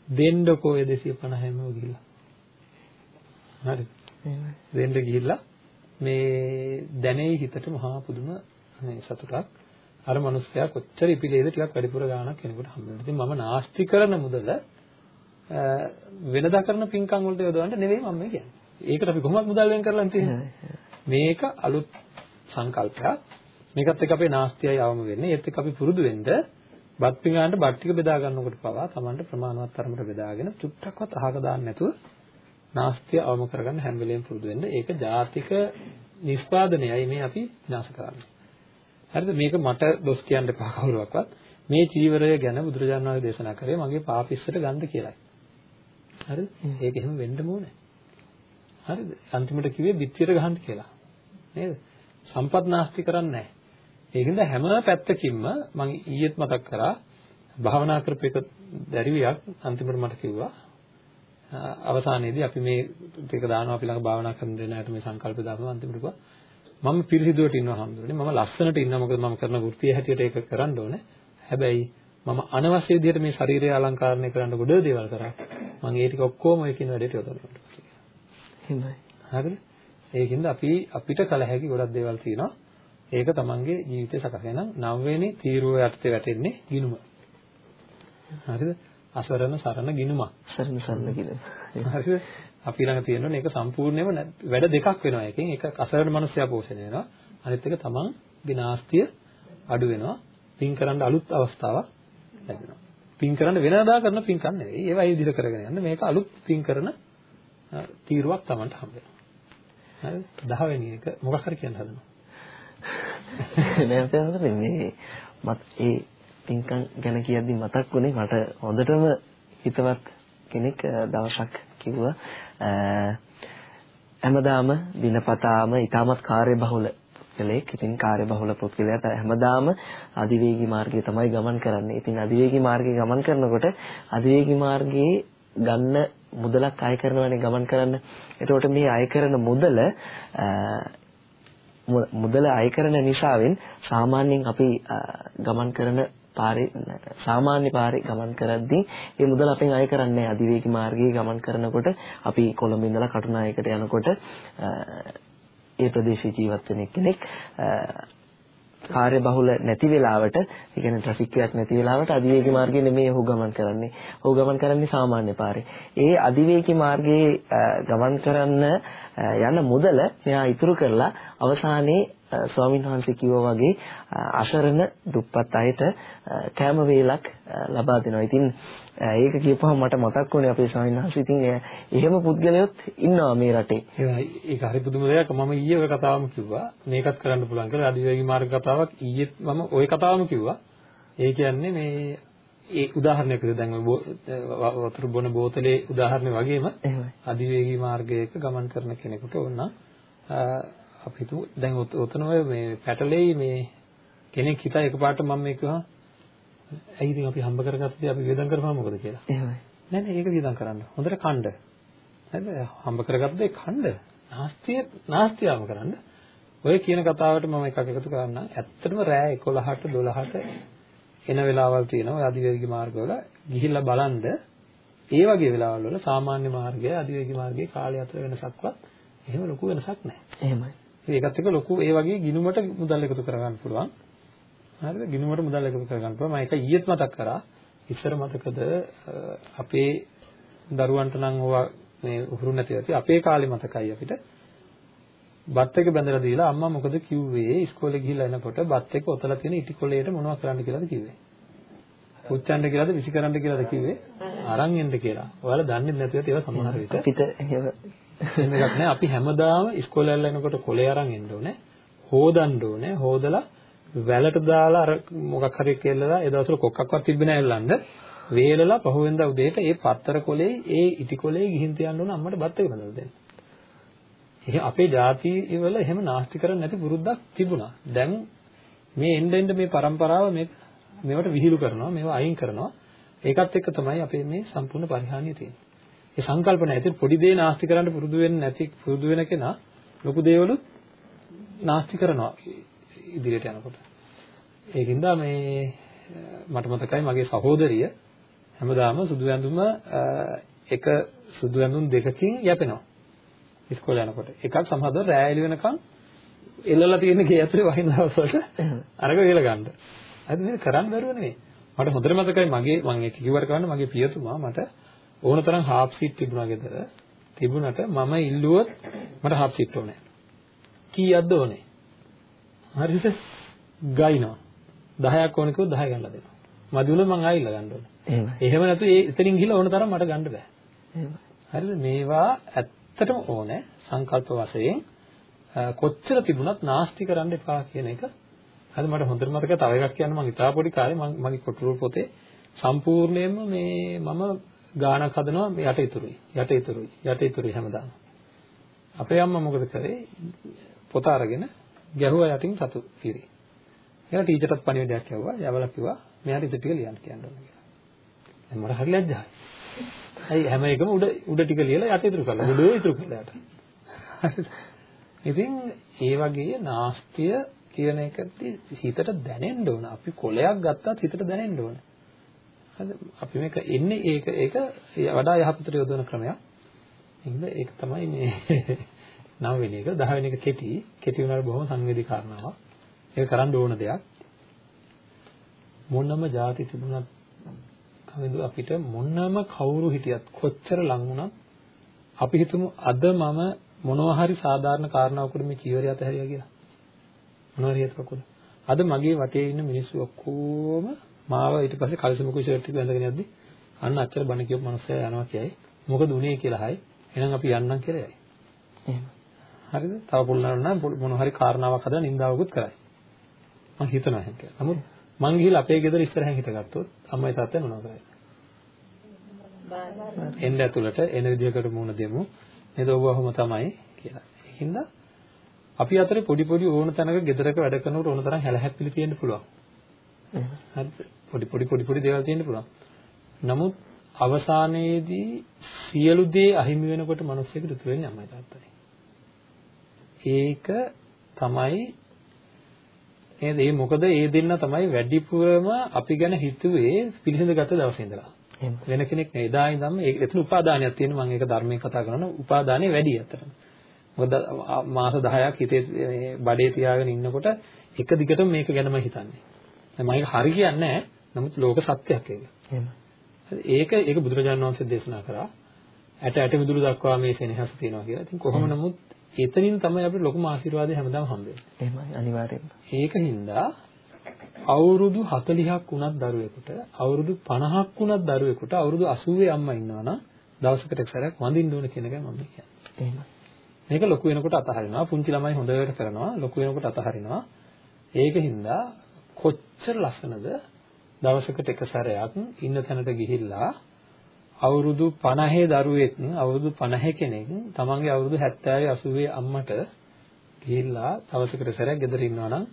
B: දෙන්නකෝ ඒ 250 හැමෝ ගිහිල්ලා. හරි. දෙන්න ගිහිල්ලා මේ දැනෙයි හිතට මහා පුදුම සතුටක්. අර මිනිස්සයා කොච්චර ඉපිලේද ටිකක් වැඩිපුර ගාණක් කෙනෙකුට හම්බ වෙනවා. ඉතින් මම නාස්ති කරන මුදල වෙනදා කරන පින්කම් වලට යොදවන්න නෙවෙයි මම මේ කියන්නේ. ඒකට අපි කොහොමද මුදල් වෙන් කරලා තියෙන්නේ? මේක අලුත් සංකල්පයක්. මේකත් එක්ක අපේ නාස්තියයි අවම වෙන්නේ. ඒත් එක්ක අපි පුරුදු වෙන්න බත් පිඟානට බත් ටික බෙදා ගන්නකොට පවා Tamanට ප්‍රමාණවත් තරමට බෙදාගෙන චුට්ටක්වත් අහක දාන්න නැතුව නාස්තිය අවම කරගන්න හැම වෙලෙම පුරුදු වෙන්න. ඒක ජාතික නිෂ්පාදනයයි මේ අපි විනාශ කරන්නේ. හරිද? මේක මට දොස් කියන්න එපා කවුරුවක්වත්. මේ චීවරය ගැන බුදුරජාණන් වහන්සේ දේශනා කරේ මගේ පාපිස්සට ගන්න කියලායි. හරිද? ඒක එහෙම වෙන්න ඕනේ. හරිද? අන්තිමට කිව්වේ පිටියට ගහන්න කියලා. නේද? සම්පත් නාස්ති කරන්නේ නැහැ. ඒකින්ද හැම පැත්තකින්ම මම ඊයේත් මතක් කරා භාවනා කරපේක දැරිවියක් අන්තිමට මට කිව්වා අවසානයේදී අපි මේ ටික දානවා අපි ළඟ භාවනා කරන දෙනාට මේ සංකල්ප දානවා අන්තිමට කිව්වා මම පිරිසිදුවට ඉන්නවා හම්දුනේ මම ලස්සනට ඉන්නවා මොකද මම කරන වෘත්තිය හැටියට ඒක කරන්න ඕනේ හැබැයි මම අනවශ්‍ය විදිහට මේ ශරීරය අලංකාරණය කරන්න ගොඩ දේවල් කරා මම ඒ ටික ඔක්කොම ඔය කියන වැඩේට යොදවනවා
A: එහෙමයි
B: හරිද ඒකින්ද අපි අපිට කල හැකි ගොඩක් දේවල් තියෙනවා ඒක තමන්ගේ ජීවිතය සකස් වෙන නවවෙනි තීරුව යටතේ වැටෙන්නේ ගිනුම. හරිද? අසරණ සරණ ගිනුමක්.
A: සරණ සරණ ගිනුම.
B: හරිද? අපි ළඟ තියෙනවා මේක සම්පූර්ණයෙන්ම වැඩ දෙකක් වෙනවා එකෙන්. එක අසරණ මනුස්සයා පෝෂණය වෙනවා. අනිත් එක තමන්ගේ නාස්තිය අඩු වෙනවා. පින් කරන්න අලුත් අවස්ථාවක් ලැබෙනවා. පින් කරන්න වෙනදා කරන පින්කම් නෙවෙයි. ඒවා ඒ විදිහට කරගෙන යන්න. මේක අලුත් පින් කරන තීරුවක් තමන්ට හම්බ වෙනවා. හරිද? 10 වෙනි එක මොකක් හරි කියන්න හදනවා.
A: නෑ අපේ මේ මත් ඒ පින්කම් ගැන කියද්දි මතක් වුණේ මට හොඳටම හිතවත් කෙනෙක් දවසක් කිව්වා හැමදාම දිනපතාම ඊටමත් කාර්යබහුල පුද්ගලයෙක්. ඉතින් කාර්යබහුල පුද්ගලයා හැමදාම අධිවේගී මාර්ගයේ තමයි ගමන් කරන්නේ. ඉතින් අධිවේගී මාර්ගයේ ගමන් කරනකොට අධිවේගී මාර්ගයේ ගන්න මුදලක් අය කරනවානේ ගමන් කරන්න. එතකොට මේ අය කරන මුදල මුදල අය කරන නිසාවෙන් සාමාන්‍යයෙන් අපි ගමන් කරන පාරේ සාමාන්‍ය පාරේ ගමන් කරද්දී ඒ මුදල අපෙන් අය කරන්නේ අධිවේගී මාර්ගයේ ගමන් කරනකොට අපි කොළඹ ඉඳලා කටුනායකට යනකොට ඒ ප්‍රදේශයේ ජීවත් වෙන කෙනෙක් කාර්ය බහුල නැති වෙලාවට, ඒ කියන්නේ ට්‍රැෆික් එකක් නැති වෙලාවට අධිවේගී මාර්ගයේ නෙමෙයි ඔහු ගමන් කරන්නේ. ඔහු ගමන් කරන්නේ සාමාන්‍ය පාරේ. ඒ අධිවේගී මාර්ගයේ ගමන් කරන්න යන මුදල එයා ඉතුරු කරලා අවසානයේ ස්වාමීන් වහන්සේ කිව්වා වගේ අශරණ දුප්පත් අයට කෑම වේලක් ලබා දෙනවා. ඉතින් ඒක කියපුවම මට මතක් වුණේ අපේ ස්වාමීන් වහන්සේ. ඉතින් එහෙම පුද්ගලයොත් ඉන්නවා මේ රටේ.
B: ඒක හරි පුදුම දෙයක්. මම ඊයේ ඔය කතාවම කිව්වා. මේකත් කරන්න පුළුවන් කියලා අධිවේගී මාර්ග කතාවක් ඊයේත් මම ওই කතාවම කිව්වා. ඒ කියන්නේ මේ ඒ උදාහරණයක් විදිහට දැන් වතුර බොන බෝතලේ උදාහරණය වගේම අධිවේගී මාර්ගයක ගමන් කරන කෙනෙකුට ඕන අපි හිතමු දැන් උතන ඔය මේ පැටලෙයි මේ කෙනෙක් හිතා එකපාරට මම මේ කිව්වා ඇයි ඉතින් අපි හම්බ කරගත්තේ අපි වියදම් කරපුවා මොකද කියලා.
A: එහෙමයි.
B: නෑ නෑ ඒක වියදම් කරන්න. හොඳට කණ්ඩ. නේද? හම්බ කරගත්තේ කණ්ඩ. නාස්තිය නාස්තියම කරන්න. ඔය කියන කතාවට මම එකක් එකතු කරන්න. ඇත්තටම රෑ 11ට 12ට එන වෙලාවල් තියෙනවා අධිවේගී මාර්ගවල ගිහිල්ලා බලන්ද ඒ වගේ වෙලාවල් වල සාමාන්‍ය මාර්ගය අධිවේගී මාර්ගයේ කාලය අතර වෙනසක්වත් එහෙම ලොකු වෙනසක් නැහැ.
A: එහෙමයි.
B: ඒකත් එක්ක ලොකු ඒ වගේ ගිනුමට මුදල් එකතු කරගන්න පුළුවන්. හරිද? ගිනුමට මුදල් එකතු කරගන්න පුළුවන්. මම ඒක ඊයේත් මතක් කරා. ඉස්සර මතකද අපේ දරුවන්ට නම් ඕවා මේ උහුරු නැති ඇති අපේ කාලේ මතකයි අපිට. බත් එක බැඳලා දීලා අම්මා මොකද කිව්වේ ඉස්කෝලේ ගිහිල්ලා එනකොට බත් එක ඔතලා තියෙන ඉටි කොලේට මොනවද කරන්න කියලාද කිව්වේ? පුච්චන්න කියලාද විසි කරන්න කියලාද කිව්වේ? අරන් එන්න කියලා. ඔයාලා දන්නේ නැතුව ඒවා සමහර විට
A: අපිට එහෙම
B: එහෙම එකක් නෑ අපි හැමදාම ඉස්කෝලේ යනකොට කොලේ අරන් එන්න ඕනේ. හොදන්න ඕනේ. හොදලා වැලට දාලා අර මොකක් හරි කියලා ඒ දවස්වල කොක්කක්වත් තිබ්බේ නෑ එල්ලන්න. වේලලා පහුවෙන්දා උදේට ඒ පත්තර කොලේ ඒ ඉටි කොලේ ගිහින් තියන්න ඕන අම්මට බත් එක බඳලා දෙන්න. එහෙනම් අපේ ජාතිවල එහෙම නාස්ති කරන්නේ නැති පුරුද්දක් තිබුණා. දැන් මේ එන්න එන්න මේ પરම්පරාව මේ මේවට විහිළු කරනවා, මේවා අයින් කරනවා. ඒකත් එක්ක තමයි අපේ මේ සම්පූර්ණ පරිහානිය තියෙන්නේ. ඒ සංකල්පන ඇතුළේ පොඩි දේ නාස්ති කරන්න පුරුදු වෙන්නේ නැති පුරුදු වෙන කෙනා ලොකු දේවලුත් නාස්ති කරනවා ඉදිරියට යනකොට. ඒකින්ද මේ මට මතකයි මගේ සහෝදරිය හැමදාම සුදු ඇඳුම එක සුදු ඇඳුම් දෙකකින් යැපෙනවා. ඉස්කෝලේ යනකොට. එකක් සමහරවිට රෑ එළි වෙනකන් එල්ලලා තියෙන ගේ ඇතුලේ වහින දවස්වලට අරග වේල ගන්න. හරිද මේක කරන්න බැරුව නෙවෙයි. මට හොඳට මතකයි මගේ මම ඒක කිව්වට කරන්න මගේ පියතුමා මට ඕන තරම් හාෆ් සීට් තිබුණා ගෙදර. තිබුණට මම ඉල්ලුවොත් මට හාෆ් සීට් ඕනේ. කීයක්ද ඕනේ? හරිද? ගයිනවා. 10ක් ඕන කිව්වොත් 10 ගන්නලා දෙනවා. මදි වුණොත් මං ආයෙ ඉල්ල ගන්න ඕනේ.
A: එහෙමයි.
B: එහෙම නැතු ඒ එතනින් ගිහලා ඕන තරම් මට ගන්න බෑ.
A: එහෙමයි.
B: හරිද? මේවා ඇත්තටම ඕනේ සංකල්ප වශයෙන් කොච්චර තිබුණත් නාස්ති කරන්න එපා කියන එක. හරි මට හොඳට මතක තව එකක් කියන්න මම ඉතා පොඩි කාලේ මගේ කොටුරු පොතේ සම්පූර්ණයෙන්ම මේ මම ගානක් හදනවා මේ යට ඉතුරුයි. යට ඉතුරුයි. යට ඉතුරුයි හැමදාම. අපේ අම්මා මොකද කරේ? පොත අරගෙන ගැහුවා යටින් සතු පිරි. ඊට ටීචර්ටත් පණිවිඩයක් යවුවා. යවලා කිව්වා මෙයාට ඉතින් ටික ලියන්න කියන්න ඕන කියලා. දැන් මට හරි ලැජ්ජායි. අයි හැම එකම උඩ උඩ ටික ලියලා යට ඉතුරු කරලා උඩ ඉතුරු කරලා යට. ඉතින් ඒ වගේ නාස්තිය කියන එකදී හිතට දැනෙන්න ඕන. අපි කොලයක් ගත්තත් හිතට දැනෙන්න ඕන. හරිද? අපි මේක එන්නේ ඒක ඒක වඩා යහපතට යොදවන ක්‍රමයක්. එහෙනම් ඒක තමයි මේ 9 වෙනි එක 10 වෙනි එක කෙටි කෙටි වුණාට බොහොම සංවේදී කාරණාවක්. ඒක කරන්න ඕන දෙයක්. මොනම જાති තිබුණත් කවිදු අපිට මොනම කවුරු හිටියත් කොච්චර ලං වුණත් අපි හිතමු අද මම මොනවා හරි සාධාරණ කාරණාවකට මේ චීවරය අතහැරියා කියලා. මොනවා හරි හේතුවකට. අද මගේ වටේ ඉන්න මිනිස්සු ඔක්කොම මාව ඊට පස්සේ කල්සමුකු ෂර්ට් එක බැඳගෙන යද්දි අන්න අච්චර බණ කියපු මනුස්සයා යනවා කියයි. මොකද උනේ කියලා හයි. එහෙනම් අපි යන්නම් කියලා යයි. එහෙම. හරිද? තව පුළුවන් නම් මොන හරි කාරණාවක් හදලා නින්දාවකුත් කරයි. මම හිතනවා එහෙම කියලා. නමුත් මං ගිහිල්ලා අපේ ගෙදර ඉස්සරහින් හිටගත්තොත් අම්මයි තාත්තයි මොනව කරන්නේ? එන්න ඇතුළට එන විදිහකට මුණ දෙමු. නේද ඔව්වහම තමයි කියලා. ඒකින්ද අපි අතරේ පොඩි පොඩි ඕන තැනක ගෙදරක වැඩ කරනකොට ඕන තරම් හැලහැප්පිලි තියෙන්න පුළුවන්. හරිද? පොඩි පොඩි පොඩි පොඩි දේවල් තියෙන්න පුළුවන්. නමුත් අවසානයේදී සියලු දේ අහිමි වෙනකොට මිනිස්සෙකුට දුතු වෙන්නේ අම්මයි තාත්තයි. ඒක තමයි නේද? ඒ මොකද ඒ දෙන්න තමයි වැඩිපුරම අපි ගැන හිතුවේ පිළිසිඳ ගත දවසේ ඉඳලා. වෙන කෙනෙක් නෑ. එදා ඉඳන්ම එතන උපාදානයක් තියෙනවා. මම ඒක ධර්මයෙන් කතා කරනවා. උපාදානෙ වැඩි අතරම. මොකද මාස 10ක් හිතේ බඩේ තියාගෙන ඉන්නකොට එක දිගටම මේක ගැනම හිතන්නේ. මම ඒක හරි කියන්නේ නැහැ. නමුත් ලෝක සත්‍යයක් ඒක. ඒක ඒක බුදුරජාණන් වහන්සේ දේශනා කරා. ඇට ඇට මිදුළු දක්වා මේ සෙනෙහස තියෙනවා කියලා. ඉතින් කොහොම නමුත් එතනින් තමයි අපිට ලොකුම ආශිර්වාදය හැමදාම හම්බෙන්නේ.
A: එහෙමයි අනිවාර්යෙන්ම.
B: ඒකින්ද අවුරුදු 40ක් වුණත් දරුවෙකුට අවුරුදු 50ක් වුණත් දරුවෙකුට අවුරුදු 80 අම්මා ඉන්නවනම් දවසකට එක් සැරයක් වඳින්න ඕන කියන එකයි මම කියන්නේ.
A: එහෙමයි.
B: මේක ලොකු වෙනකොට අතහරිනවා. පුංචි ළමයි හොඳට කරනවා. ලොකු වෙනකොට අතහරිනවා. ඒකින්ද කොච්චර ලස්සනද දවසකට එක සැරයක් ඉන්න තැනට ගිහිල්ලා අවුරුදු 50 දරුවෙක් අවුරුදු 50 කෙනෙක් තමන්ගේ අවුරුදු 70 80 අම්මට ගිහිල්ලා දවසකට සැරයක් ගෙදර ඉන්නවා නම්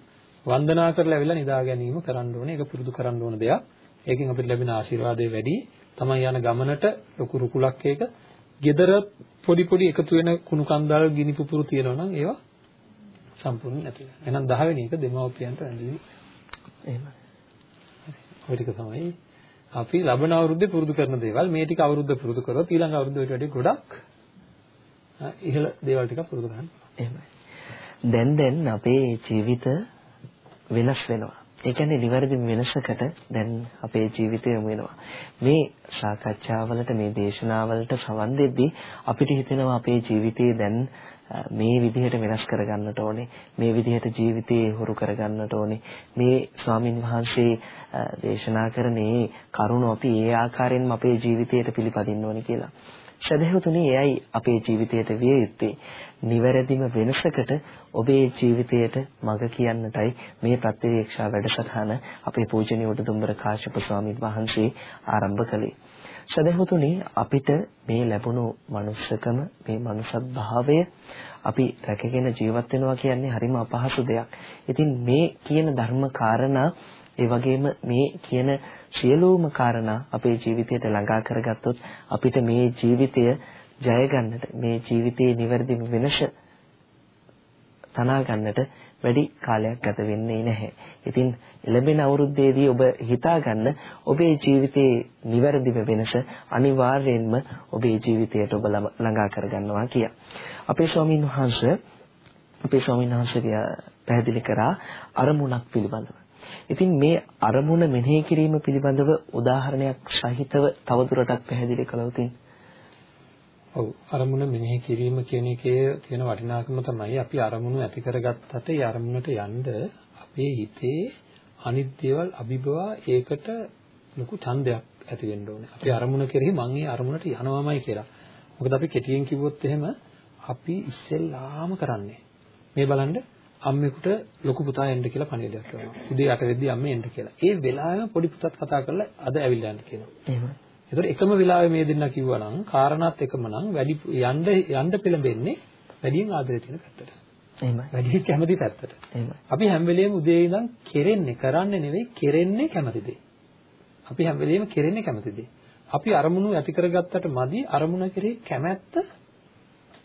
B: වන්දනා කරලා ඇවිල්ලා නිදා ගැනීම කරන්න ඕනේ. ඒක පුරුදු කරන්න ඕන දෙයක්. ඒකෙන් අපිට ලැබෙන ආශිර්වාදය වැඩි. තමයි යන ගමනට ලොකු රුකුලක් ඒක. gedara පොඩි පොඩි එකතු වෙන කුණු කන්දල් ගිනි පුපුරු තියෙනවා නම් ඒවා සම්පූර්ණ නැති වෙනවා. එහෙනම් 10 වෙනි එක දෙමව්පියන්ට වැඳීම. එහෙමයි. ඔය ටික තමයි අපි ලබන අවුරුද්දේ පුරුදු කරන දේවල් මේ ටික අවුරුද්ද පුරුදු කරොත් ඊළඟ අවුරුද්දට වඩා ගොඩක් ඉහළ දේවල් ටික පුරුදු කරන්න.
A: එහෙමයි. දැන් දැන් අපේ ජීවිත වෙනස් වෙනවා. ඒ කියන්නේ නිවැරදි වෙනසකට දැන් අපේ ජීවිතය යොමු වෙනවා. මේ සාකච්ඡාවලට මේ දේශනාවලට සවන් දෙද්දී අපිට හිතෙනවා අපේ ජීවිතේ දැන් මේ විදිහට වෙනස් කරගන්නට ඕනේ මේ විදිහට ජීවිතේ හුරු කරගන්නට ඕනේ මේ ස්වාමින් වහන්සේ දේශනා කරන මේ කරුණ අපි ඒ ආකාරයෙන්ම අපේ ජීවිතයට පිළිපදින්න ඕනේ කියලා. සදහවතුනි එයයි අපේ ජීවිතයට විය යුත්තේ නිවැරදිම වෙනසකට ඔබේ ජීවිතයට මඟ කියන්නටයි මේ ප්‍රතිවේක්ෂා වැඩසටහන අපේ පූජනීය උඩුදුම්බර කාශ්‍යප ස්වාමීන් වහන්සේ ආරම්භ කළේ. සදහතුනි අපිට මේ ලැබුණු manussකම මේ manussත් භාවය අපි රැකගෙන ජීවත් වෙනවා කියන්නේ හරිම අපහසු දෙයක්. ඉතින් මේ කියන ධර්ම කාරණා ඒ වගේම මේ කියන සියලුම කාරණා අපේ ජීවිතයට ළඟා කරගත්තොත් අපිට මේ ජීවිතය ජය ගන්නට මේ ජීවිතයේ නිවැරදි වෙනස තනා ගන්නට වැඩි කාලයක් ගත වෙන්නේ නැහැ. ඉතින් ලැබෙන අවුරුද්දේදී ඔබ හිතා ගන්න ඔබේ ජීවිතයේ නිවැරදිව වෙනස අනිවාර්යයෙන්ම ඔබේ ජීවිතයට ඔබ ළඟා කරගන්නවා කිය. අපේ ස්වාමීන් වහන්සේ අපේ ස්වාමීන් වහන්සේ පැහැදිලි කරා අරමුණක් පිළිබඳව. ඉතින් මේ අරමුණ මෙනෙහි කිරීම පිළිබඳව උදාහරණයක් සහිතව තවදුරටත් පැහැදිලි කළොත්
B: ඔව් අරමුණ මෙනෙහි කිරීම කියන එකේ තියෙන වටිනාකම තමයි අපි අරමුණු ඇති කරගත්තට ඒ අරමුණට යන්න අපේ හිතේ අනිත් දේවල් අභිබවා ඒකට ලොකු ඡන්දයක් ඇති වෙන්න ඕනේ. අපි අරමුණ කෙරෙහි මම ඒ අරමුණට යනවාමයි කියලා. මොකද අපි කෙටියෙන් කිව්වොත් එහෙම අපි ඉස්සෙල්ලාම කරන්නේ මේ බලන්න අම්මෙකුට ලොකු පුතා එන්න කියලා පණිවිඩයක් කරනවා. උදේ 8 වෙද්දී අම්මේ එන්න කියලා. ඒ වෙලාවෙම පොඩි පුතත් කතා කරලා අද ඇවිල්ලා යන්න කියනවා.
A: එහෙමයි.
B: ඒතකොට එකම වෙලාවෙ මේ දෙන්නා කිව්වනම් කාරණාත් එකම නම් වැඩි යන්න යන්න පෙළඹෙන්නේ වැඩියෙන් ආදරය තියෙන පැත්තට.
A: එහෙමයි.
B: වැඩි කැමති පැත්තට.
A: එහෙමයි.
B: අපි හැම වෙලෙම උදේ ඉඳන් කෙරෙන්නේ කරන්නේ නෙවෙයි කෙරෙන්නේ කැමති දේ. අපි හැම වෙලෙම කෙරෙන්නේ කැමති දේ. අපි අරමුණු ඇති කරගත්තට මදි අරමුණ කෙරෙහි කැමැත්ත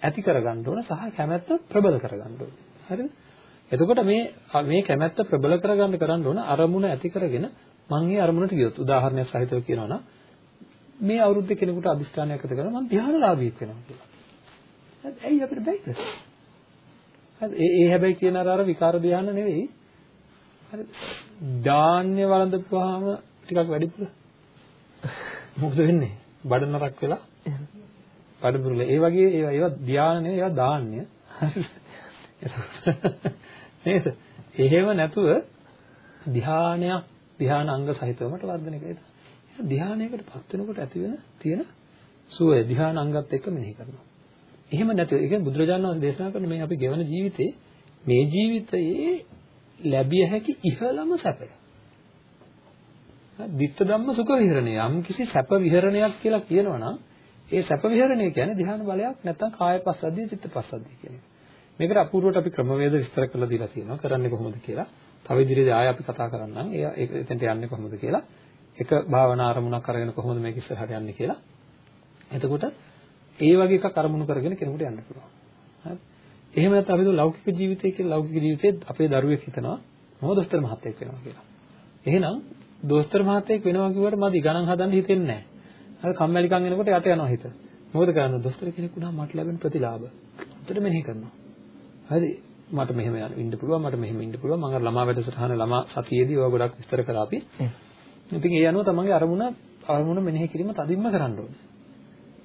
B: ඇති කරගන්න ඕන සහ කැමැත්ත ප්‍රබල කරගන්න ඕන. හරිද? එතකොට මේ මේ කැමැත්ත ප්‍රබල කරගන්න කරන්න ඕන අරමුණ ඇති කරගෙන මම මේ අරමුණට ගියොත් උදාහරණයක් සහිතව කියනවා නම් මේ අවුරුද්දේ කෙනෙකුට අදිස්ථානයක් ඇති කරලා මම ධ්‍යානලාභීෙක් වෙනවා කියලා. හරි ඇයි අපිට බැයිද? හරි ඒ ඒ හැබැයි කියන අර අර විකාර ධ්‍යාන නෙවෙයි. හරි ධාන්‍ය වළඳපුවාම ටිකක් වැඩිපුර. මොකද වෙන්නේ? බඩ නරක් වෙලා බඩ බුරුල. ඒ වගේ ඒවා ඒවා ධ්‍යාන නෙවෙයි ඒවා දාන්‍ය. නේද? එහෙම නැතුව ධ්‍යානයක් ධ්‍යාන අංග සහිතව මට වර්ධනය කරලා ධ්‍යානයකට පත් වෙනකොට ඇති වෙන තියෙන සුවය ධ්‍යාන අංගත් එක්ක මෙනෙහි කරනවා. එහෙම නැතුව ඒ කියන්නේ බුදුරජාණන් වහන්සේ දේශනා කරන මේ අපි ගෙවන ජීවිතේ මේ ජීවිතයේ ලැබිය හැකි ඉහළම සැපය. දිත්ත ධම්ම සුඛ විහරණය යම් කිසි සැප විහරණයක් කියලා කියනවනම් ඒ සැප විහරණය කියන්නේ ධ්‍යාන බලයක් නැත්නම් කාය පස්සද්ධිය චිත්ත පස්සද්ධිය කියන එක. මේකට අපූර්වට අපි ක්‍රමවේද විස්තර කරලා දීලා තියෙනවා කරන්නේ කොහොමද කියලා. තව ඉදිරියේදී ආය අපි කතා කරන්නම්. ඒ එතෙන්ට යන්නේ කොහොමද කියලා. එක භාවනා අරමුණක් අරගෙන කොහොමද මේක ඉස්සරහට යන්නේ කියලා. එතකොට ඒ වගේ එකක් අරමුණු කරගෙන කෙනෙකුට යන්න පුළුවන්. හරි. එහෙම නැත්නම් අපි ලෞකික ජීවිතය කියලා ලෞකික ජීවිතේ අපේ දරුවෙක් හිතනවා මම දොස්තර මහත්තයෙක් වෙනවා කියලා. එහෙනම් දොස්තර මහත්තයෙක් වෙනවා කිව්වට මදි ගණන් හදන්න හිතෙන්නේ නැහැ. හරි කම්මැලිකම් එනකොට යට යනවා හිත. මොකද කරන්නේ දොස්තර කෙනෙක් වුණාම මට ලැබෙන ප්‍රතිලාභ. උඩට මෙනෙහි කරනවා. හරි මට මෙහෙම ඉන්න පුළුවන් මට මෙහෙම ඉන්න පුළුවන් මම අර ළමා වැඩසටහන ළමා සතියේදී ඔය ගොඩක් විස්තර කරා අපි ඉතින් ඒ අනුව තමන්ගේ අරමුණ අරමුණ මෙනෙහි කිරීම තදින්ම කරන්න ඕනේ.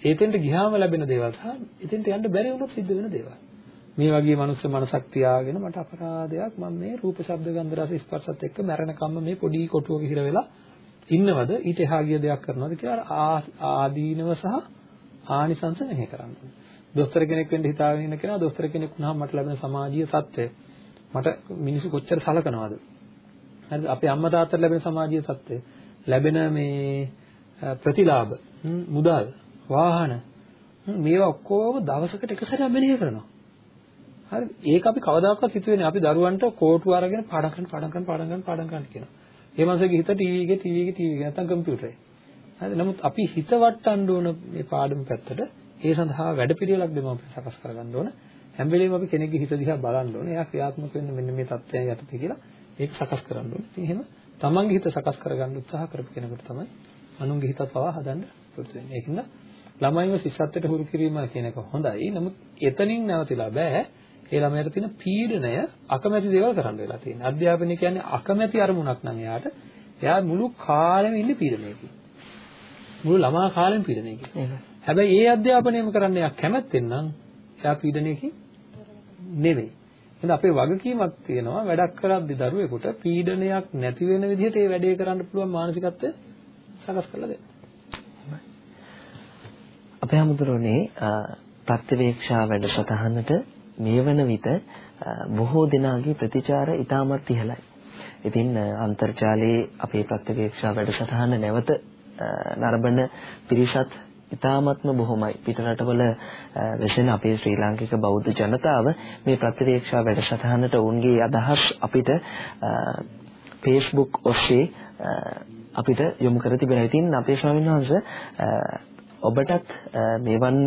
B: ඒතෙන්ට ගියාම ලැබෙන දේවල් සහ එතෙන්ට යන්න බැරි වුණොත් සිද්ධ වෙන දේවල්. මේ වගේ මනුස්ස මනසක් තියාගෙන මට අපරාධයක් මම මේ රූප ශබ්ද ගන්ධ රස ස්පර්ශත් එක්ක මැරෙනකම්ම මේ පොඩි කොටුවක හිර වෙලා ඉන්නවද? ඊට එහා ගිය දෙයක් කරනවද කියලා ආදීනව සහ ආනිසංස මෙහෙ කරන්න ඕනේ. දොස්තර කෙනෙක් වෙන්න හිතාගෙන ඉන්න කෙනා දොස්තර කෙනෙක් වුණාම මට ලැබෙන සමාජීය තත්ත්වය මට මිනිස්සු කොච්චර සලකනවද? හරිද? අපේ අම්මා තාත්තට ලැබෙන සමාජීය තත්ත්වය ලැබෙන මේ ප්‍රතිලාභ මුදල් වාහන මේවා ඔක්කොම දවසකට එක සැරයක් මෙනෙහි කරනවා. හරිද ඒක අපි කවදාකවත් හිතුවේ අපි දරුවන්ට කෝටු අරගෙන පාඩම් කරන්න පාඩම් කරන්න පාඩම් කරන්න පාඩම් කරන්න කියනවා. ඒ මාසෙක හිත ටීවී එකේ ටීවී එකේ ටීවී එකේ නැත්නම් කම්පියුටරේ. හරිද නමුත් අපි හිත වටන්න ඕන මේ පාඩම පැත්තට. ඒ සඳහා වැඩපිළිවෙලක් දෙමව්පියන් සකස් කරගන්න ඕන. හැම වෙලෙම අපි කෙනෙක්ගේ හිත දිහා බලන්න ඕනේ. එයා ක්‍රියාත්මක වෙන්න මෙන්න මේ தත්ත්වයන් යටතේ කියලා ඒක සකස් කරන්න ඕනේ. ඉතින් එහෙම තමන්ගේ හිත සකස් කරගන්න උත්සාහ කරපු කෙනෙකුට තමයි අනුන්ගේ හිතත් පවා හදන්න පුරුදු වෙන්නේ. ඒකින්ද ළමයින්ව ශිෂ්‍යත්වයට හුරු කිරීම කියන එක හොඳයි. නමුත් එතනින් නැවතිලා බෑ. ඒ ළමයාට තියෙන පීඩනය අකමැති දේවල් කරන්න වෙලා තියෙනවා. අධ්‍යාපනය කියන්නේ අකමැති අරමුණක් නම් එයාට එයා මුළු කාලෙම ඉන්නේ පීඩනයකින්. මුළු ළමා කාලෙම පීඩනයකින්. හැබැයි ඒ අධ්‍යාපනයම කරන්න එයා කැමැත්තෙන් නම් එයා පීඩනයකින් නෙවෙයි. එහෙනම් අපේ වගකීමක් තියෙනවා වැඩක් කරද්දී දරුවෙකුට පීඩනයක් නැති වෙන විදිහට ඒ වැඩේ කරන්න පුළුවන් මානසිකත්වය සකස් කරලා දෙන්න.
A: අපේ හැමදෙරෝනේ ප්‍රතිවේක්ෂා වැඩසටහනට මේ වන විට බොහෝ දෙනාගේ ප්‍රතිචාර ඉතාමත් ඉහළයි. ඉතින් අන්තර්ජාලයේ අපේ ප්‍රතිවේක්ෂා වැඩසටහන නැවත නරඹන පිරිසත් ඉතාමත්ම බොහොමයි පිට රටවල වෙසෙන අපේ ශ්‍රී ලාංකික බෞද්ධ ජනතාව මේ ප්‍රතිවේක්ෂා වැඩසටහනට ඔවුන්ගේ අදහස් අපිට Facebook ඔස්සේ අපිට යොමු කර තිබෙනවා. ඉතින් අපේ ස්වාමීන් වහන්සේ ඔබටත් මෙවන්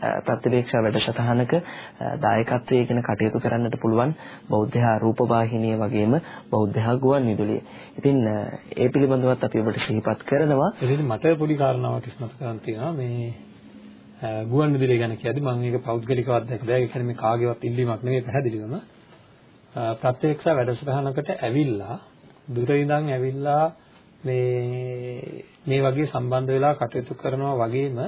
A: ප්‍රතිවේක්ෂා වැඩසටහනක දායකත්වයේ ගැන කටයුතු කරන්නට පුළුවන් බෞද්ධ රූප වාහිනිය වගේම බෞද්ධ ගුවන් විදුලිය. ඉතින් ඒ පිළිබඳවත් අපි ඔබට සිහිපත් කරනවා.
B: ඉතින් මට පොඩි කාරණාවක් ඉස්මතු කරන් තියෙනවා මේ ගුවන් විදුලිය ගැන කියද්දි මම මේක පෞද්ගලිකව අත්දැකලා ඒ කියන්නේ මේ කාගේවත් ඉල්ලීමක් නෙවෙයි පැහැදිලිවම ප්‍රත්‍යක්ෂ වැඩසටහනකට ඇවිල්ලා දුර ඉඳන් ඇවිල්ලා මේ මේ වගේ සම්බන්ධ වෙලා කටයුතු කරනවා වගේම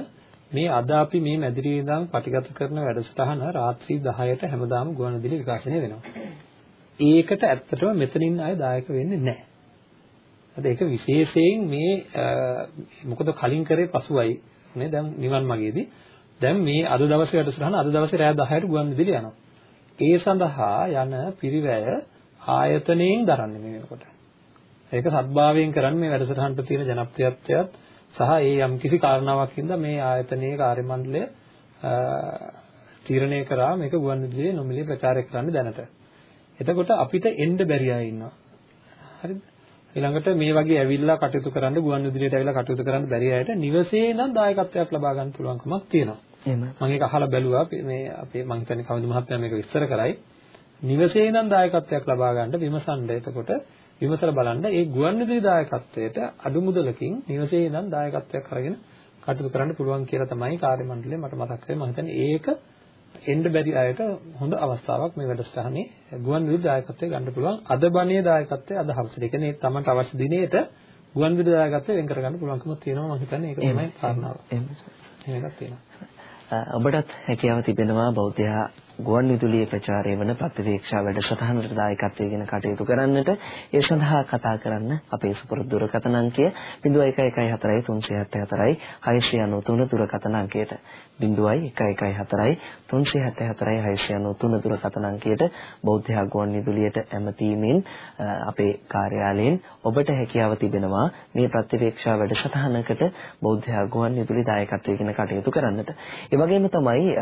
B: මේ අද අපි මේ මැදිරියේ ඉඳන් පටිගත කරන වැඩසටහන රාත්‍රී 10ට හැමදාම ගුවන්විදුලි විකාශනය වෙනවා. ඒකට ඇත්තටම මෙතනින් ආය දායක වෙන්නේ නැහැ. අද ඒක විශේෂයෙන් මේ මොකද කලින් කරේ පසුවයි නේ දැන් නිවන් මාගේදී දැන් මේ අද දවසේ වැඩසටහන අද දවසේ රාත්‍රී 10ට ගුවන්විදුලි යනවා. ඒ සඳහා යන පිරිවැය ආයතනයෙන් දරන්නේ මේ වෙනකොට. ඒක සත්භාවයෙන් කරන්නේ මේ වැඩසටහනට තියෙන ජනප්‍රියත්වයත් සහ ඒ යම් කිසි කාරණාවක් හින්දා මේ ආයතනයේ කාර්ය මණ්ඩලය තීරණය කරා මේක ගුවන්විදුලියේ නොමිලේ ප්‍රචාරය කරන්න දැනට. එතකොට අපිට එන්න බැරි අය ඉන්නවා. හරිද? ඊළඟට මේ වගේ ඇවිල්ලා කටයුතු කරන්න ගුවන්විදුලියට ඇවිල්ලා කටයුතු කරන්න බැරි අයට නිවසේ ඉඳන් දායකත්වයක් ලබා ගන්න පුළුවන්කමක් තියෙනවා.
A: එහෙම.
B: මම ඒක අහලා බැලුවා මේ අපේ මම හිතන්නේ කවුද මහත්මයා මේක විස්තර කරයි. නිවසේ ඉඳන් දායකත්වයක් ලබා ගන්න විමසන්න එතකොට විමසලා බලන්න ඒ ගුවන්විදුලි දායකත්වයට අඩු මුදලකින් නිවසේ ඉඳන් දායකත්වයක් අරගෙන කටයුතු කරන්න පුළුවන් කියලා තමයි කාර්ය මණ්ඩලය මට මතක් කරේ මම හිතන්නේ ඒක එන්න බැරි අයට හොඳ අවස්ථාවක් මේ වැඩසටහනේ ගුවන්විදුලි දායකත්වය ගන්න පුළුවන් අද බණේ දායකත්වය අද හවසට. ඒ කියන්නේ තමන්ට අවශ්‍ය දිනේට ගුවන්විදුලි දායකත්වය වෙන් කරගන්න පුළුවන්කම තියෙනවා මම හිතන්නේ ඒක තමයි කාරණාව. එහෙම එකක් තියෙනවා.
A: ඔබටත් හැකියාව තිබෙනවා බෞද්ධයා ගුවන් විදුලියේ ප්‍රචාරය වන ප්‍රතිවේක්ෂා වැඩසටහනට දායකත්වයෙන් කටයුතු කරන්නට ඒ සඳහා කතා කරන්න අපේ සුපුරුදු දුරකථන අංකය 0114 374 දුරකථන අංකයට 0114 374 දුරකථන අංකයට බෞද්ධ ගුවන් විදුලියට ඇමතීමෙන් අපේ කාර්යාලයෙන් ඔබට හැකියාව තිබෙනවා මේ ප්‍රතිවේක්ෂා වැඩසටහනකට බෞද්ධ ගුවන් විදුලි දායකත්වයෙන් කටයුතු කරන්නට. ඒ වගේම තමයි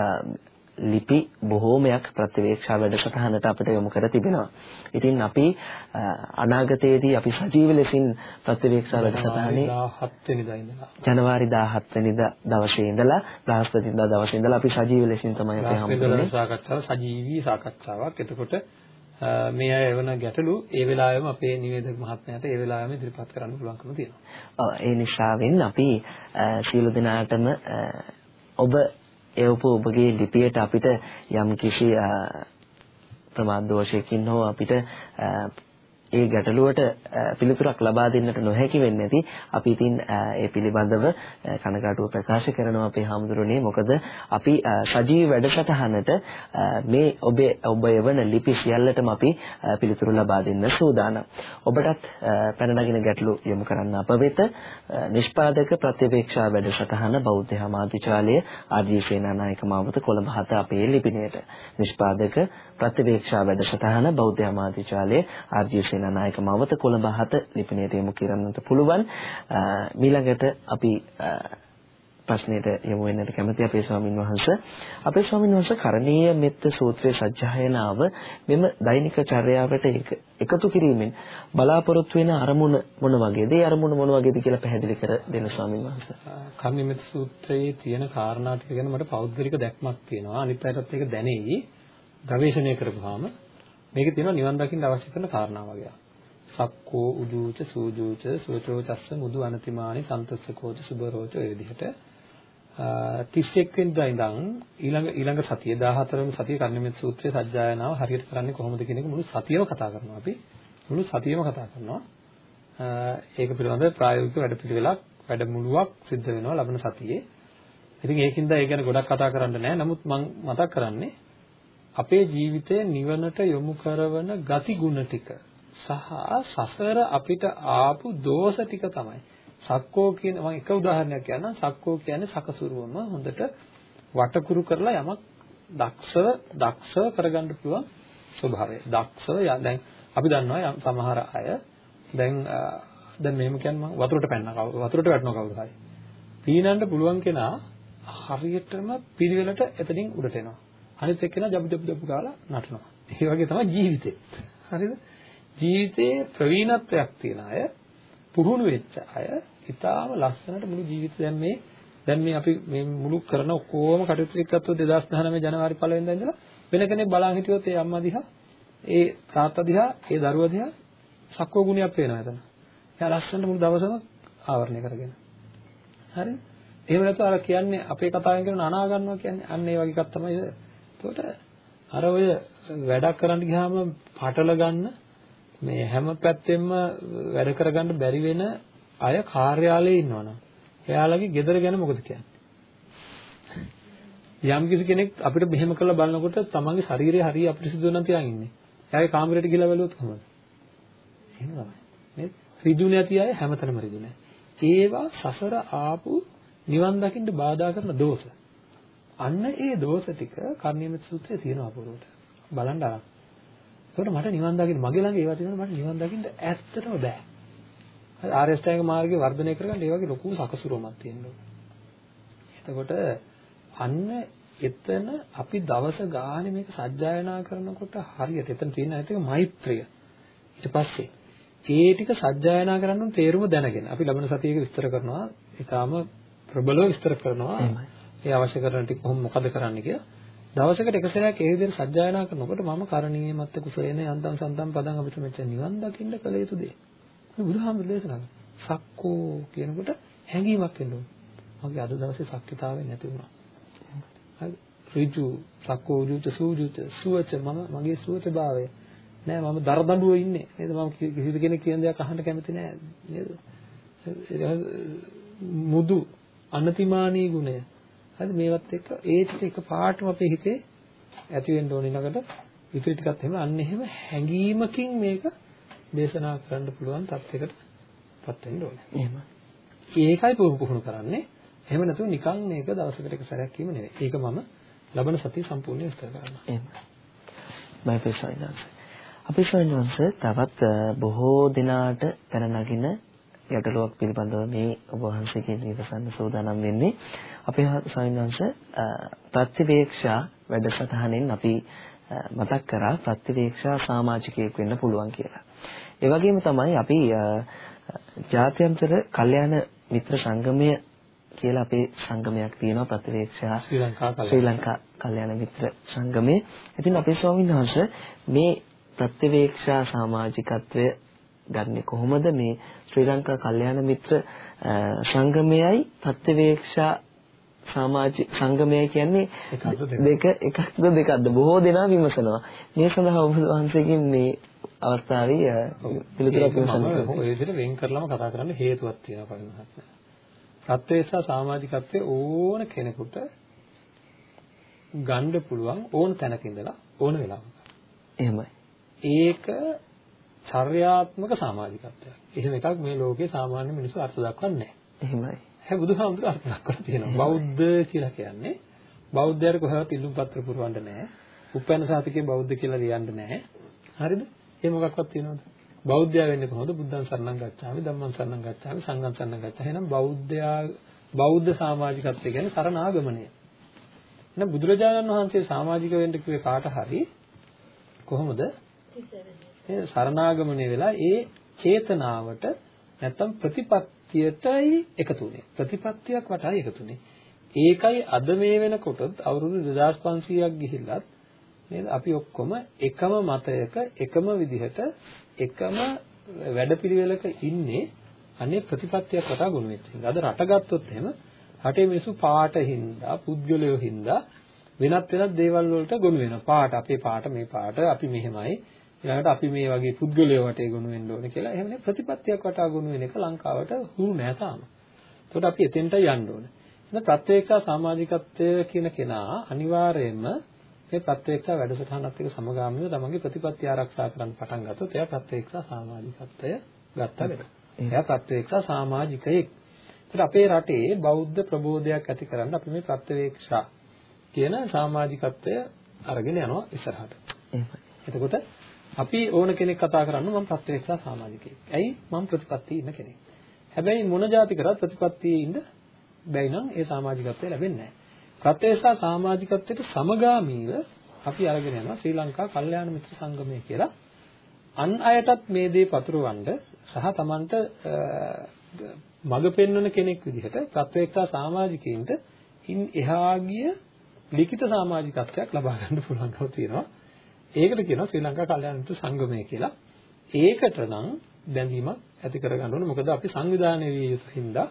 A: ලිපි බොහෝමයක් ප්‍රතිවේක්ෂා වැඩසටහනට අපිට යොමු කර තිබෙනවා. ඉතින් අපි අනාගතයේදී අපි සජීව ලෙසින් ප්‍රතිවේක්ෂා වැඩසටහනේ
B: 17 වෙනිදා ඉඳලා
A: ජනවාරි 17 වෙනිදා දවසේ ඉඳලා බ්‍රහස්පතින්දා දවසේ ඉඳලා අපි සජීව ලෙසින් තමයි අපි
B: හම්බුනේ. සාකච්ඡාව සජීවී සාකච්ඡාවක්. එතකොට මේ අය එවන ගැටලු ඒ වෙලාවෙම අපේ නිවේදක මහත්මයාට ඒ වෙලාවෙම ඉදිරිපත් කරන්න පුළුවන්කම තියෙනවා.
A: ඒ නිසාවෙන් අපි සියලු දෙනාටම ඔබ එවපු ඔබගේ ලිපියට අපිට යම් කිසි ප්‍රමාද දෝෂයකින් හෝ අපිට ඒ ගැටලුවට පිළිතුරක් ලබා දෙන්නට නොහැකි වෙන්නේ නැති අපි ඉතින් ඒ පිළිබඳව කනගාටුව ප්‍රකාශ කරනවා අපේ හාමුදුරනේ මොකද අපි සජීවී වැඩසටහනට මේ ඔබේ ඔබ යවන ලිපි සියල්ලටම අපි පිළිතුරු ලබා දෙන්න සූදානම්. ඔබටත් පැන නගින ගැටලු යොමු කරන්න අප වෙත නිෂ්පාදක ප්‍රතිවේක්ෂා වැඩසටහන බෞද්ධ සමාජාචාලය ආර්.ජී. සේනානායක මාවත කොළඹ හත අපේ ලිපිණයට නිෂ්පාදක ප්‍රතිවේක්ෂා වැඩසටහන බෞද්ධ සමාජාචාලය ආර්.ජී. සේනානායක මවත කොළඹ හත ලිපිණයට යොමු කරන්නට පුළුවන්. මීළඟට අපි ප්‍රශ්නෙට යමු වෙන්නට කැමති අපේ ස්වාමින් වහන්සේ අපේ ස්වාමින් වහන්සේ කරණීය මෙත්ත සූත්‍රයේ සජ්ජායනාව මෙම දෛනික චර්යාවට එකතු කිරීමෙන් බලාපොරොත්තු වෙන අරමුණ මොන වගේද? ඒ අරමුණ මොන වගේද කියලා පැහැදිලි කර දෙන්න ස්වාමින් වහන්සේ.
B: කරණීය මෙත්ත සූත්‍රයේ තියෙන කාරණා ටික ගැන මට පෞද්ගලික දැක්මක් තියෙනවා. අනිත් අයටත් ඒක දැනෙයි. ගවේෂණය කරපුවාම මේකේ තියෙනවා නිවන් දකින්න අවශ්‍ය කරන කාරණා වගේ. සක්කෝ උජූච සූජූච සෝචෝ චස්ස මුදු අනතිමානි සන්තස්සකෝච සුබරෝච ඔය විදිහට 31 වෙනිදා ඉඳන් ඊළඟ ඊළඟ සතිය 14 වෙනි සතිය කර්ණමෙත් සූත්‍රයේ සජ්ජායනාව හරියට කරන්නේ කොහොමද කියන එක මුළු සතියම කතා කරනවා අපි. මුළු සතියම කතා කරනවා. ඒක පිළිබඳව ප්‍රායෝගික වැඩපිළිවෙලක් වැඩමුළුවක් සිද්ධ වෙනවා ලබන සතියේ. ඉතින් ඒකින්ද ඒ ගැන ගොඩක් කතා කරන්න නැහැ නමුත් මම මතක් කරන්නේ අපේ ජීවිතය නිවනට යොමු කරන ගති ගුණ ටික සහ සසර අපිට ආපු දෝෂ ටික තමයි. සක්කෝ කියන මම එක උදාහරණයක් කියන්නම්. සක්කෝ කියන්නේ සකසුරුවම හොඳට වටකුරු කරලා යමක් දක්ෂව දක්ෂව කරගන්න පුළුවන් ස්වභාවය. දක්ෂව දැන් අපි දන්නවා සමහර අය දැන් දැන් මෙහෙම කියන්නේ මම වතුරට පැනනවා වතුරට වැටෙනවා කවුරු හරි. පීනන්න පුළුවන් කෙනා හරියටම පිළිවෙලට එතනින් උඩට එනවා. අනිත් එක්කෙනා ජබ් ජබ් ජබ් ගාලා නටනවා. ඒ වගේ තමයි ජීවිතේ. හරිද? ජීවිතේ ප්‍රවීණත්වයක් තියන අය, පුහුණු වෙච්ච අය, ඊටාම ලස්සනට මුළු ජීවිතය දැන් මේ දැන් මේ අපි මේ මුළු කරන ඔක්කොම කටයුතු ටික ගත්තොත් 2019 ජනවාරි 1 වෙනිදා ඉඳලා වෙන කෙනෙක් බලන් හිටියොත් ඒ අම්මා දිහා, ඒ තාත්තා දිහා, ඒ දරුවා දිහා සක්කෝ ගුණයක් පේනවා එතන. එයා ලස්සනට මුළු දවසම ආවරණය කරගෙන. හරිද? එහෙම නැත්නම් අර කියන්නේ අපේ කතාවෙන් කරන අනා ගන්නවා කියන්නේ අන්න ඒ වගේ එකක් තමයි. එතකොට අර ඔය වැඩක් කරන්න ගියාම පටල ගන්න මේ හැම පැත්තෙම වැඩ කරගන්න බැරි වෙන අය කාර්යාලයේ ඉන්නවනම් එයාලගේ ගෙදර ගැන මොකද කියන්නේ? යම් කිසි කෙනෙක් අපිට මෙහෙම කරලා බලනකොට තමන්ගේ ශරීරය හරිය අපිරිසිදු නම් තියන් ඉන්නේ. එයාගේ කාමරයට ගිහලා බැලුවොත් කොහොමද? එහෙම තමයි. නේද? ඍජු නැති අය හැමතැනම ඍජු නැහැ. ඒවා සසර ආපු නිවන් දකින්න බාධා කරන දෝෂ. අන්න ඒ දෝෂ ටික කර්ණීයමෙත් සූත්‍රයේ තියෙනවා අපුරුවට. බලන්න අරන්. ඒකට මට නිවන් දකින්න මගේ ළඟ ඒවා තියෙනවා මට නිවන් දකින්න ඇත්තටම බෑ. හරි ආර්ය අෂ්ටාංග මාර්ගය වර්ධනය කරගන්න ඒ වගේ ලොකු සකසුරුවමක් තියෙනවා. එතකොට අන්න එතන අපි දවස ගානේ මේක සජ්ජායනා කරනකොට හරියට එතන තියෙන ඇත්තක මෛත්‍රිය. ඊට පස්සේ ඒ ටික සජ්ජායනා කරන්න තේරුම දැනගෙන අපි ලබන සතියේක විස්තර කරනවා. ඊටාම ප්‍රබලව විස්තර කරනවා. ඒ අවශ්‍ය කරන ටික කොහොම මොකද කරන්න කියලා. දවසකට එක සැරයක් ඒ විදිහට සජ්ජායනා කරනකොට මම කරණීය මත්ත කුසලේන යන්තම් සන්තම් පදං අපිට මෙච්ච නිවන් දකින්න කළ යුතු දේ. මේ බුදුහාමුදුරු දේශනා කරා. සක්කෝ කියනකොට හැඟීමක් එන්න ඕන. මගේ අද දවසේ සක්කිතාවේ නැති වුණා. හරි. ඍජු සක්කෝ ඍජු සූජුත සුවච මම මගේ සුවච භාවය නෑ මම දරදඬුව ඉන්නේ නේද මම කිසි කෙනෙක් කියන දෙයක් අහන්න කැමති නෑ නේද මුදු අනතිමානී ගුණය හරි මේවත් එක්ක ඒ ටික එක පාටම අපේ හිතේ ඇති වෙන්න ඕන ඊළඟට ඉතිරි ටිකත් එහෙම අන්න එහෙම හැඟීමකින් මේක දේශනා කරන්න පුළුවන් තත්යකට පත් වෙන්න ඕනේ. එහෙම. ඒකයි පුහුණු කරන්නේ. එහෙම නැතුව නිකන් මේක දවසකට එක සැරයක් කීම නෙවෙයි. ඒක මම ලබන සතිය සම්පූර්ණයෙන් විස්තර කරනවා.
A: එහෙම. බයිපේ සයින්ස්. අපි සයින්ස් තවත් බොහෝ දිනාට පැන නගින ගැටලුවක් පිළිබඳව මේ ඔබ වහන්සේගේ නිවසන්න සූදානම් වෙන්නේ. අපේ සයින්ස් ප්‍රතිවේක්ෂා වැඩසටහනෙන් අපි මතක් කරා ප්‍රතිවේක්ෂා සමාජිකයෙක් වෙන්න පුළුවන් කියලා. ඒ වගේම තමයි අපි ජාත්‍යන්තර කල්යාණ මිත්‍ර සංගමය කියලා අපේ සංගමයක් තියෙනවා ප්‍රතිවේක්ෂා
B: ශ්‍රී ලංකා
A: ශ්‍රී ලංකා කල්යාණ මිත්‍ර සංගමය. ඉතින් අපේ ස්වාමීන් වහන්සේ මේ ප්‍රතිවේක්ෂා සමාජිකත්වය ගන්නේ කොහොමද? මේ ශ්‍රී ලංකා කල්යාණ මිත්‍ර සංගමයයි ප්‍රතිවේක්ෂා සමාජ සංගමය කියන්නේ දෙක එකක්ද දෙකක්ද? බොහෝ දෙනා විමසනවා. මේ සඳහා ඔබ වහන්සේගෙන් මේ අවස්ථාවේ පිළිතුරක් විමසන්න
B: ඔය විදිහට වෙන් කරලම කතා කරන්න හේතුවක් තියෙනවා පරිමහත්ම ප්‍රත්‍යේක්ෂා සමාජිකත්වයේ ඕන කෙනෙකුට ගන්න පුළුවන් ඕන තැනක ඉඳලා ඕන වෙලාවක.
A: එහෙමයි.
B: ඒක චර්යාත්මක සමාජිකත්වයක්. එහෙම එකක් මේ ලෝකේ සාමාන්‍ය මිනිස්සු අර්ථ දක්වන්නේ නැහැ.
A: එහෙමයි.
B: හැ බුදුහාමුදුර අර්ථ දක්වලා තියෙනවා. බෞද්ධ කියලා කියන්නේ බෞද්ධයර කොහෙවත් ඉල්ලුම් පත්‍ර පුරවන්න නැහැ. උපැන්න සාතිකේ බෞද්ධ කියලා ලියන්න නැහැ. හරිද? ඒ මොකක්වත් තියෙනවද? බෞද්ධයා වෙන්නේ කොහොමද? බුද්ධං සරණං ගච්ඡාමි, ධම්මං සරණං ගච්ඡාමි, සංඝං සරණං ගච්ඡාමි. එහෙනම් බෞද්ධයා බෞද්ධ සමාජිකත්වය කියන්නේ සරණාගමනය. එහෙනම් බුදුරජාණන් වහන්සේ සමාජික වෙන්න කිව්වේ කාට හරි කොහොමද? සරණාගමනය වෙලා ඒ චේතනාවට නැත්තම් ප්‍රතිපත්තියටයි එකතු වෙන්නේ. ප්‍රතිපත්තියක් වටායි එකතු වෙන්නේ. ඒකයි අද මේ වෙනකොටත් අවුරුදු 2500ක් ගිහිල්ලත් නේද අපි ඔක්කොම එකම මතයක එකම විදිහට එකම වැඩපිළිවෙලක ඉන්නේ අනේ ප්‍රතිපත්තියක් වටා ගොනු වෙච්ච හින්දා. අද රට ගත්තොත් එහෙම රටේ මිනිස්සු පාට හින්දා පුද්ගලයෝ හින්දා වෙනත් වෙනත් දේවල් වලට ගොනු වෙනවා. පාට අපේ පාට මේ පාට අපි මෙහෙමයි ඊළඟට අපි මේ වගේ පුද්ගලයෝ වටේ ගොනු වෙන්න ඕනේ කියලා එහෙම නේ ප්‍රතිපත්තියක් වටා ගොනු වෙන එක ලංකාවට හුරු නෑ තාම. ඒකට අපි එතෙන්ට යන්න ඕනේ. එහෙනම් ප්‍රත්‍යක්ෂ සමාජිකත්වය කියන කෙනා අනිවාර්යයෙන්ම මේ ප්‍රත්‍යක්ෂ වැඩසටහනත් එක්ක සමගාමීව තමන්ගේ ප්‍රතිපත්ති ආරක්ෂා කරන්න පටන් ගත්තොත් එයා ප්‍රත්‍යක්ෂ සමාජිකත්වය ගත්තා වෙනවා. එයා ප්‍රත්‍යක්ෂ සමාජිකයෙක්. ඒත් අපේ රටේ බෞද්ධ ප්‍රබෝධයක් ඇති කරන්න අපි මේ ප්‍රත්‍යක්ෂ කියන සමාජිකත්වය අරගෙන යනවා ඉස්සරහට.
A: එහෙමයි.
B: එතකොට අපි ඕන කෙනෙක් කතා කරන්න මම ප්‍රත්‍යක්ෂ සමාජිකයෙක්. ඇයි? මම ප්‍රතිපත්තියේ ඉන්න කෙනෙක්. හැබැයි මොන જાති කරත් ප්‍රතිපත්තියේ ඉන්න බැයි නම් ඒ සමාජිකත්වය ලැබෙන්නේ නැහැ. ප්‍රත්‍යක්ෂ සමාජිකත්වයට සමගාමීව අපි අරගෙන යනවා ශ්‍රී ලංකා කල්යාණ මිත්‍ර සංගමය කියලා අන් අයටත් මේ දේ පතුරවන්න සහ Tamanට මඟ පෙන්වන කෙනෙක් විදිහට ප්‍රත්‍යක්ෂ සමාජිකයින්ට ඉන් එහා ගිය ලිඛිත සමාජිකත්වයක් ලබා ගන්න පුළුවන්කම තියෙනවා. ඒකට කියනවා ශ්‍රී ලංකා කල්යාණ මිත්‍ර සංගමය කියලා. ඒකට නම් බැඳීමක් ඇති කරගන්න ඕනේ. මොකද අපි සංවිධානය විය යුතු හින්දා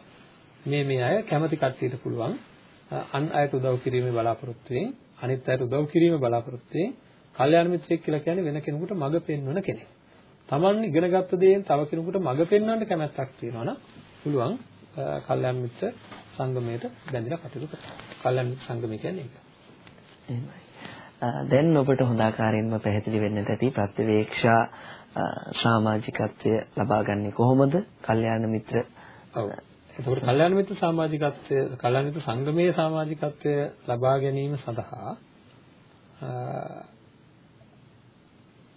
B: මේ මේ අය කැමැති කට්ටියට පුළුවන් අන් අයට උදව් කිරීමේ බලාපොරොත්තුවෙන් අනිත් අයට උදව් කිරීමේ බලාපොරොත්තුවෙන් කල්යාණ මිත්‍රයෙක් කියලා කියන්නේ වෙන කෙනෙකුට මඟ පෙන්වන කෙනෙක්. Taman ඉගෙනගත්ත දේෙන් තව කෙනෙකුට මඟ පෙන්වන්න කැමැත්තක් තියෙනවා නම් පුළුවන් කල්යාණ මිත්‍ර සංගමයට බැඳිලා කටයුතු කරන්න. කල්යාණ මිත්‍ර සංගමය කියන්නේ ඒක.
A: එහෙමයි. දැන් ඔබට හොඳ ආකාරයෙන්ම පැහැදිලි වෙන්නට ඇති ප්‍රතිවේක්ෂා සමාජිකත්වය ලබා ගන්නේ කොහොමද? කල්යාණ මිත්‍ර
B: ඔව්. එතකොට කල්යාණ මිත්‍ර සමාජිකත්වය, කල්යාණ මිත්‍ර සංගමයේ සමාජිකත්වය ලබා ගැනීම සඳහා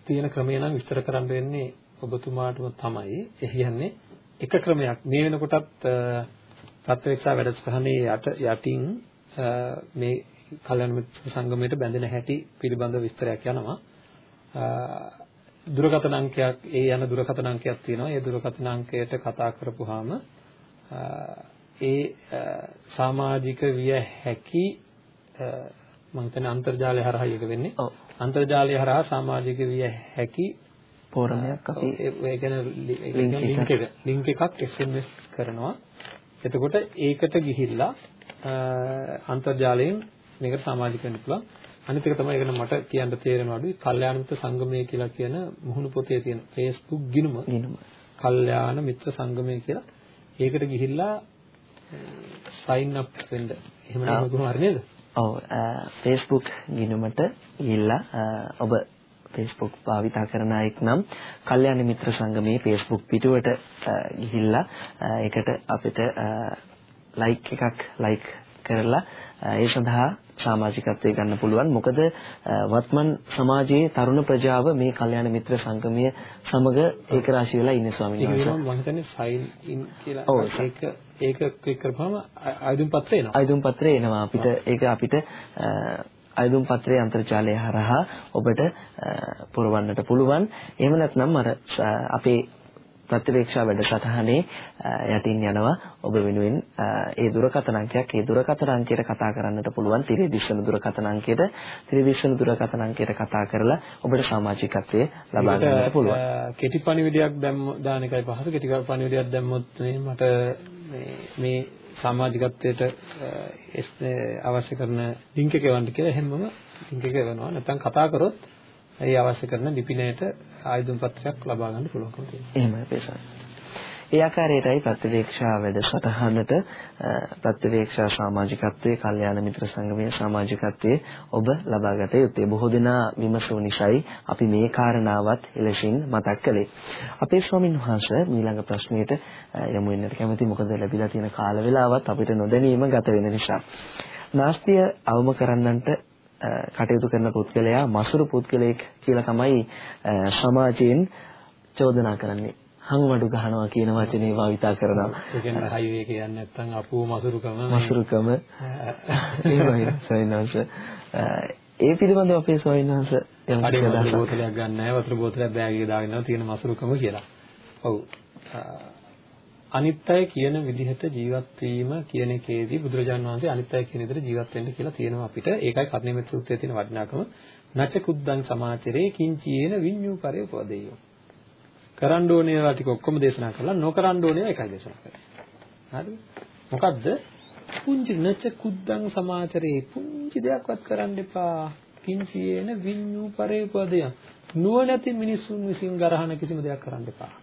B: තියෙන ක්‍රමය නම් විස්තර කරන්න වෙන්නේ ඔබතුමාටම තමයි. ඒ කියන්නේ එක ක්‍රමයක් මේ වෙනකොටත් ප්‍රත්‍යක්ෂා වැඩසටහනේ යට යටින් මේ කල්‍යාණ මිත්‍ර සංගමයට බැඳෙන හැටි පිළිබඳ විස්තරයක් යනවා. දුරකථන අංකයක් ඒ යන දුරකථන අංකයක් තියෙනවා. ඒ දුරකථන අංකයට කතා කරපුවාම ඒ සමාජික විය හැකි මම හිතන්නේ අන්තර්ජාලය හරහා එක වෙන්නේ.
A: ඔව්.
B: අන්තර්ජාලය හරහා සමාජික විය හැකි
A: පෝරණයක් අපි
B: ඒ කියන්නේ ලින්ක් එක ලින්ක් එකක් SMS කරනවා. එතකොට ඒකට ගිහිල්ලා අන්තර්ජාලයෙන් මේකට සමාජික වෙන්න පුළුවන්. අනිත් එක තමයි ඒකට මට කියන්න තේරෙනවා අඩුයි. කල්යාණ මිත්‍ර සංගමය කියලා කියන මුහුණු පොතේ තියෙන Facebook ගිණුම.
A: ගිණුම.
B: කල්යාණ මිත්‍ර සංගමය කියලා. ඒකට ගිහිල්ලා sign up වෙන්න. එහෙම නේද කොහොම හරි නේද?
A: ඔව් Facebook ගිණුමට ගිහිල්ලා ඔබ Facebook භාවිතා කරන අයෙක් නම් කල්යාණ මිත්‍ර සංගමයේ Facebook පිටුවට ගිහිල්ලා ඒකට අපිට ලයික් එකක් ලයික් කරලා ඒ සඳහා සමාජිකත්වයේ ගන්න පුළුවන් මොකද වත්මන් සමාජයේ තරුණ ප්‍රජාව මේ කල්යාණ මිත්‍ර සංගමය සමග ඒක රාශී වෙලා ඉන්නේ ස්වාමීන් වහන්සේ.
B: ඒක මම හිතන්නේ sign in කියලා ඒක ඒක ක්ලික් කරපුවම ආයුධම් පත්‍රය එනවා.
A: ආයුධම් පත්‍රය එනවා අපිට ඒක අපිට ආයුධම් පත්‍රයේ අන්තර්ජාලය හරහා ඔබට පුරවන්නට පුළුවන්. එහෙම නැත්නම් අර අපේ ප්‍රතිවේක්ෂා වැඩසටහනේ යටින් යනවා. ඔබ වෙනුවෙන් ඒ දුරකථන අංකයක් ඒ දුරකථන අංකයට කතා කරන්නට පුළුවන් තිරේ දිස්සන දුරකථන අංකයට තිරේ දිස්සන දුරකථන අංකයට කතා කරලා ඔබට සමාජිකත්වයේ ලබා ගන්නට පුළුවන්.
B: කෙටි පණිවිඩයක් දැම්ම දාන එකයි පහසු. කෙටි පණිවිඩයක් දැම්මොත් මට මේ සමාජිකත්වයට අවශ්‍ය කරන ලින්ක් එක එවන්න කියලා හැමෝම ලින්ක් එක එවනවා. නැත්නම් කතා කරොත් ඒ අවශ්‍ය කරන ලිපිනයට ආයුධ පත්‍රයක් ලබා ගන්න පුළුවන්කම තියෙනවා.
A: එහෙමයි පේසන්. ඒ ආකාරයටයි ප්‍රතිවේක්ෂා වැඩසටහනට ප්‍රතිවේක්ෂා සමාජිකත්වයේ කල්යාණ මිත්‍ර සංගමයේ සමාජිකත්වයේ ඔබ ලබාගත යුත්තේ බොහෝ දෙනා විමසු නිසායි අපි මේ කාරණාවත් එලෙසින් මතක් කළේ. අපේ ස්වාමින් වහන්සේ ඊළඟ ප්‍රශ්නෙට යමු වෙන්නට කැමති මොකද ලැබිලා තියෙන කාල වේලාවත් අපිට නොදැනීම ගත වෙන නිසා. නාස්තිය අවම කරන්නන්ට කටයුතු කරන පුද්ගලයා මසුරු පුද්ගලයෙක් කියලා තමයි සමාජයෙන් චෝදනා කරන්නේ. හංවඩු ගහනවා කියන වචනේ භාවිතා කරනවා.
B: ඒ කියන්නේ හයිවේ එක යන්නේ නැත්නම් අපුව මසුරුකම
A: මසුරුකම එහෙමයි සවිනාංශ. ඒ පිළිබඳව අපේ සවිනාංශ
B: යම් කිසි බෝතලයක් ගන්න නැහැ වතුර බෝතලයක් බෑග් එකේ දාගෙන තියෙන මසුරුකම කියලා. ඔව්. අනිත් අය කියන විදිහට ජීවත් වීම කියන එකේදී බුදුරජාණන් වහන්සේ අනිත් අය කියන විදිහට ජීවත් වෙන්න කියලා තියෙනවා අපිට. ඒකයි කර්ණිමෙත් සූත්‍රයේ තියෙන වටිනාකම. නච කුද්දං සමාචරේ කිංචීන විඤ්ඤූ පරේ උපදේයෝ. කරන්න ඕනේ ඒවා ටික ඔක්කොම දේශනා කරලා නොකරන්න ඕනේ එකයි දේශනා කරන්නේ. හරිද? මොකද්ද? පුංචි නච කුද්දං සමාචරේ පුංචි දෙයක්වත් කරන්න එපා. කිංචීන විඤ්ඤූ පරේ උපදේයෝ. නුවණැති මිනිසුන් විසින් ගරහන කිසිම දෙයක් කරන්න එපා.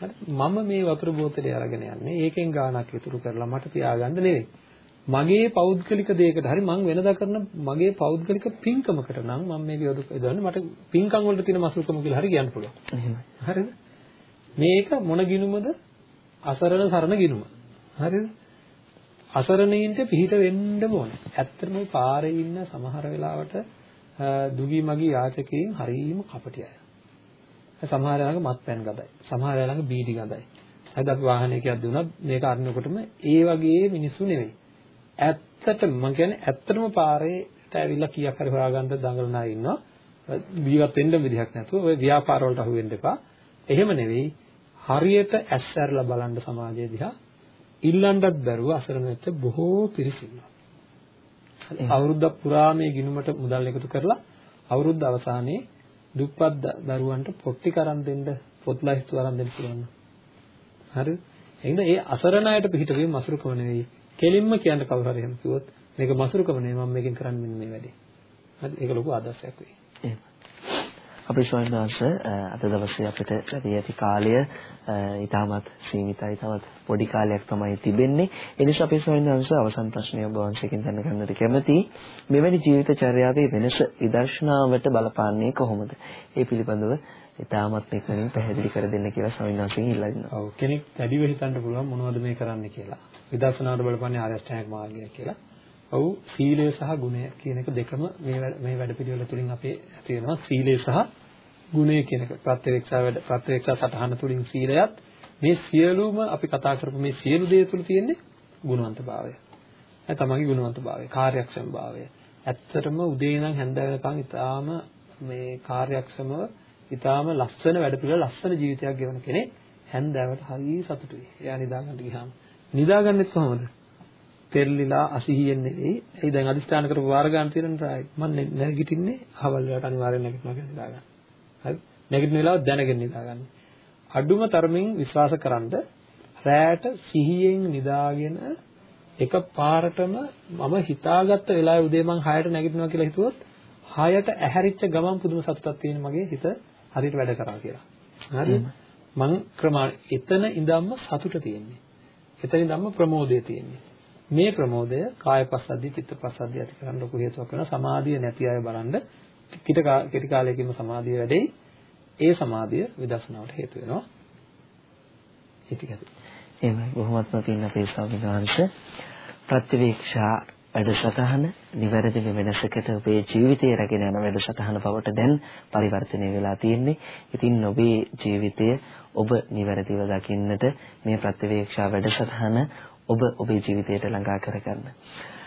B: මම මේ වතුර බෝතලේ අරගෙන යන්නේ ඒකෙන් ගාණක් ඉතුරු කරලා මට තියාගන්න නෙවෙයි මගේ පෞද්ගලික දෙයකට හරි මම වෙනදා කරන මගේ පෞද්ගලික පින්කමකට නම් මම මේක යොදවන්නේ මට පින්කම් වලට තියෙන මසුරුකම කියලා හරි කියන්න පුළුවන්.
A: එහෙමයි.
B: හරිද? මේක මොන ගිනුමද? අසරණ සරණ ගිනුම. හරිද? අසරණයින්ට පිහිට වෙන්න ඕනේ. ඇත්තටම පාරේ ඉන්න සමහර වෙලාවට දුගී මගී යාචකයන් හරීම කපටි අය. සමහර ළඟ මත්පැන් ගඳයි. සමහර ළඟ බීඩි ගඳයි. හරිද අපි වාහනයක යද්දී උනත් මේක අරිනකොටම ඒ වගේ මිනිස්සු නෙවෙයි. ඇත්තටම මම කියන්නේ ඇත්තටම පාරේට ඇවිල්ලා කීයක් හරි හොයාගන්න දඟලන අය ඉන්නවා. ජීවත් වෙන්න විදිහක් නැතුව ඔය ව්‍යාපාර වලට අහු වෙන්න එපා. එහෙම නෙවෙයි. හරියට ඇස් ඇරලා බලන්න සමාජය දිහා ඉල්ලන්නත් බැරුව අසරණ වෙච්ච බොහෝ පිරිස ඉන්නවා. අවුරුද්දක් පුරා මේ ගිණුමට මුදල් එකතු කරලා අවුරුද්ද අවසානයේ දුප්පත් දරුවන්ට පොට්ටි කරන් දෙන්න පොත් ලයිස්තු අරන් දෙන්න පුළුවන්. හරිද? එහෙනම් ඒ අසරණ අයට පිටිපිට මසුරුකම නෙවෙයි. කෙලින්ම කියන්න කවුරු හරි එහෙම කිව්වොත් මේක මසුරුකම නෙවෙයි මම මේකෙන් කරන්නේ මෙන්න මේ වැඩේ. හරි? ඒක ලොකු ආදර්ශයක් වෙයි.
A: එහෙම. අපේ ස්වාමීන් වහන්සේ අද දවසේ අපිට ලැබී ඇති කාලය ඊටමත් සීමිතයි. තවත් පොඩි කාලයක් තමයි තිබෙන්නේ. ඒ නිසා අපේ ස්වාමීන් වහන්සේ අවසන් ප්‍රශ්නය ඔබ වහන්සේකින් දැනගන්නට කැමතියි. මෙවැනි ජීවිත චර්යාවේ වෙනස විදර්ශනාවට බලපාන්නේ කොහොමද? ඒ පිළිබඳව ඊටමත් මේකෙන් පැහැදිලි කර දෙන්න කියලා ස්වාමීන් වහන්සේගෙන් ඉල්ලා ඉන්නවා.
B: ඔව් කෙනෙක් වැඩිව හිතන්න පුළුවන් මොනවද මේ කරන්නේ කියලා. විදර්ශනාවට බලපන්නේ ආර්ය අෂ්ටාංගික මාර්ගය කියලා. ඔව් සීලය සහ ගුණය කියන එක දෙකම මේ මේ වැඩ පිළිවෙල තුලින් අපේ ඇති වෙනවා. සීලය සහ ගුණය කියන එක ප්‍රත්‍යක්ෂා වැඩ ප්‍රත්‍යක්ෂා සටහන තුලින් සීලයත් මේ සියලුම අපි කතා කරපු මේ සියලු දේ තුල තියෙන්නේ ගුණවන්තභාවය. ඒ තමන්ගේ ගුණවන්තභාවය, කාර්යක්ෂමභාවය. ඇත්තටම උදේ ඉඳන් හැන්ද වෙනකන් ඊටාම මේ කාර්යක්ෂමව ඊටාම ලස්සන වැඩ පිළිවෙල ලස්සන ජීවිතයක් ගෙවන කෙනෙක් හැන්දෑවට හරිය සතුටුයි. එයා නිදා ගන්න ගියාම. නිදා ගන්නෙත් කොහොමද? තෙල්ලිලා අසිහියෙන් නෙවෙයි. ඒ දැන් අදිස්ථාන කරපු වාර ගන්න තියෙන ප්‍රාය. මම නැගිටින්නේ අහවල් වලට අනිවාර්යෙන් නැගිටිනවා කියලා නිදා ගන්න. හරි? නැගිටින වෙලාව දැනගෙන නිදා ගන්න. අඩුම තරමින් විශ්වාසකරනද රැයට සිහියෙන් නිදාගෙන එක පාරටම මම හිතාගත්ත වෙලාවේ උදේ මං 6ට නැගිටිනවා කියලා හිතුවොත් 6ට ඇහැරිච්ච ගමන් පුදුම සතුටක් තියෙන මගේ හිත හරියට වැඩ කරා කියලා. හරිද? මං ක්‍රමාණ එතන ඉඳන්ම සතුට තියෙන්නේ. එතන ඉඳන්ම ප්‍රමෝදය තියෙන්නේ. මේ ප්‍රමෝදය කායපස්සද්ධි චිත්තපස්සද්ධි ඇති කරන්න ලොකු හේතුවක් වෙනවා. සමාධිය නැති අය බලන්න කෙටි කාලයකින්ම සමාධිය වැඩෙයි. ඒ සමාධිය විදර්ශනාවට හේතු වෙනවා. ඒ ටික ඇති.
A: එහෙමයි. බොහොමත්ම පින් අපේ ස්වාමීන් වහන්සේ ප්‍රතිවීක්ෂා වැඩසටහන නිවැරදිව වෙනසකට ඔබේ ජීවිතය රැගෙන යන වැඩසටහන බවට දැන් පරිවර්තනය වෙලා තියෙන්නේ. ඉතින් ඔබේ ජීවිතය ඔබ නිවැරදිව දකින්නට මේ ප්‍රතිවේක්ෂා වැඩසටහන ඔබ ඔබේ ජීවිතයට ළඟා කරගන්න.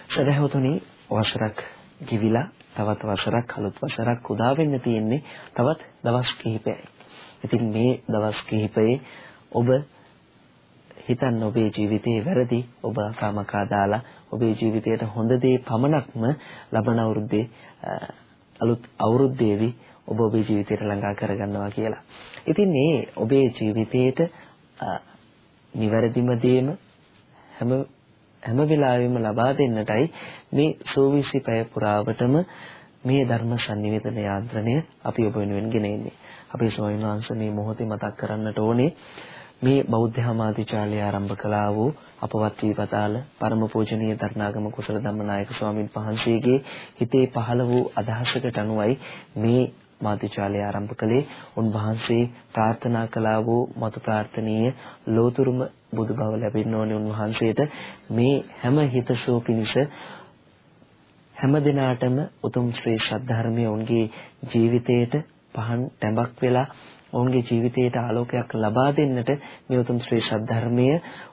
A: සදහවතුනි වසරක් ගිවිලා තවත් වසරක් අලුත් වසරක් උදා වෙන්න තියෙන්නේ තවත් දවස් කිහිපයයි. ඉතින් මේ දවස් කිහිපයේ ඔබ හිතන්න ඔබේ ජීවිතයේ වැරදි ඔබ කාමකා දාලා ඔබේ ජීවිතයට හොඳ දේ පමණක්ම ලබන අවුරුද්දේ අලුත් අවුරුද්දේවි ඔබ ඔබේ ජීවිතයට ළඟා කරගන්නවා කියලා. ඉතින් මේ ඔබේ ජීවිතේට නිවැරදිම දේම හැම හැම වෙලාවෙම ලබා දෙන්නටයි මේ සෝවිසි පැය පුරාවටම මේ ධර්ම sannivedana යාන්ත්‍රණය අපි ඔබ වෙනුවෙන් ගෙන එන්නේ. අපේ ස්වාමීන් වහන්සේ මේ මොහොතේ මතක් කරන්නට ඕනේ මේ බෞද්ධ හමාතිචාලය ආරම්භ කළා වූ අපවත් වී පතාල පරම පූජනීය දරණාගම කුසල ධම්මනායක ස්වාමීන් වහන්සේගේ හිතේ පහළ වූ අදහසකට අනුවයි මේ මාතිචාලය ආරම්භ කළේ උන්වහන්සේ ප්‍රාර්ථනා කළා වූ මත ප්‍රාර්ථනීය ලෝතුරුම බුදු බව ලැබෙන්න ඕනේ උන්වහන්සේට. මේ හැම හිතසෝ පිණිස හැම දිනාටම උතුම් ශ්‍රී සද්ධර්මයේ උන්ගේ ජීවිතයට පහන් තැඹක් වෙලා ඔවුන්ගේ ජීවිතයට ආලෝකයක් ලබා දෙන්නට මේ උතුම් ශ්‍රී සද්ධර්මය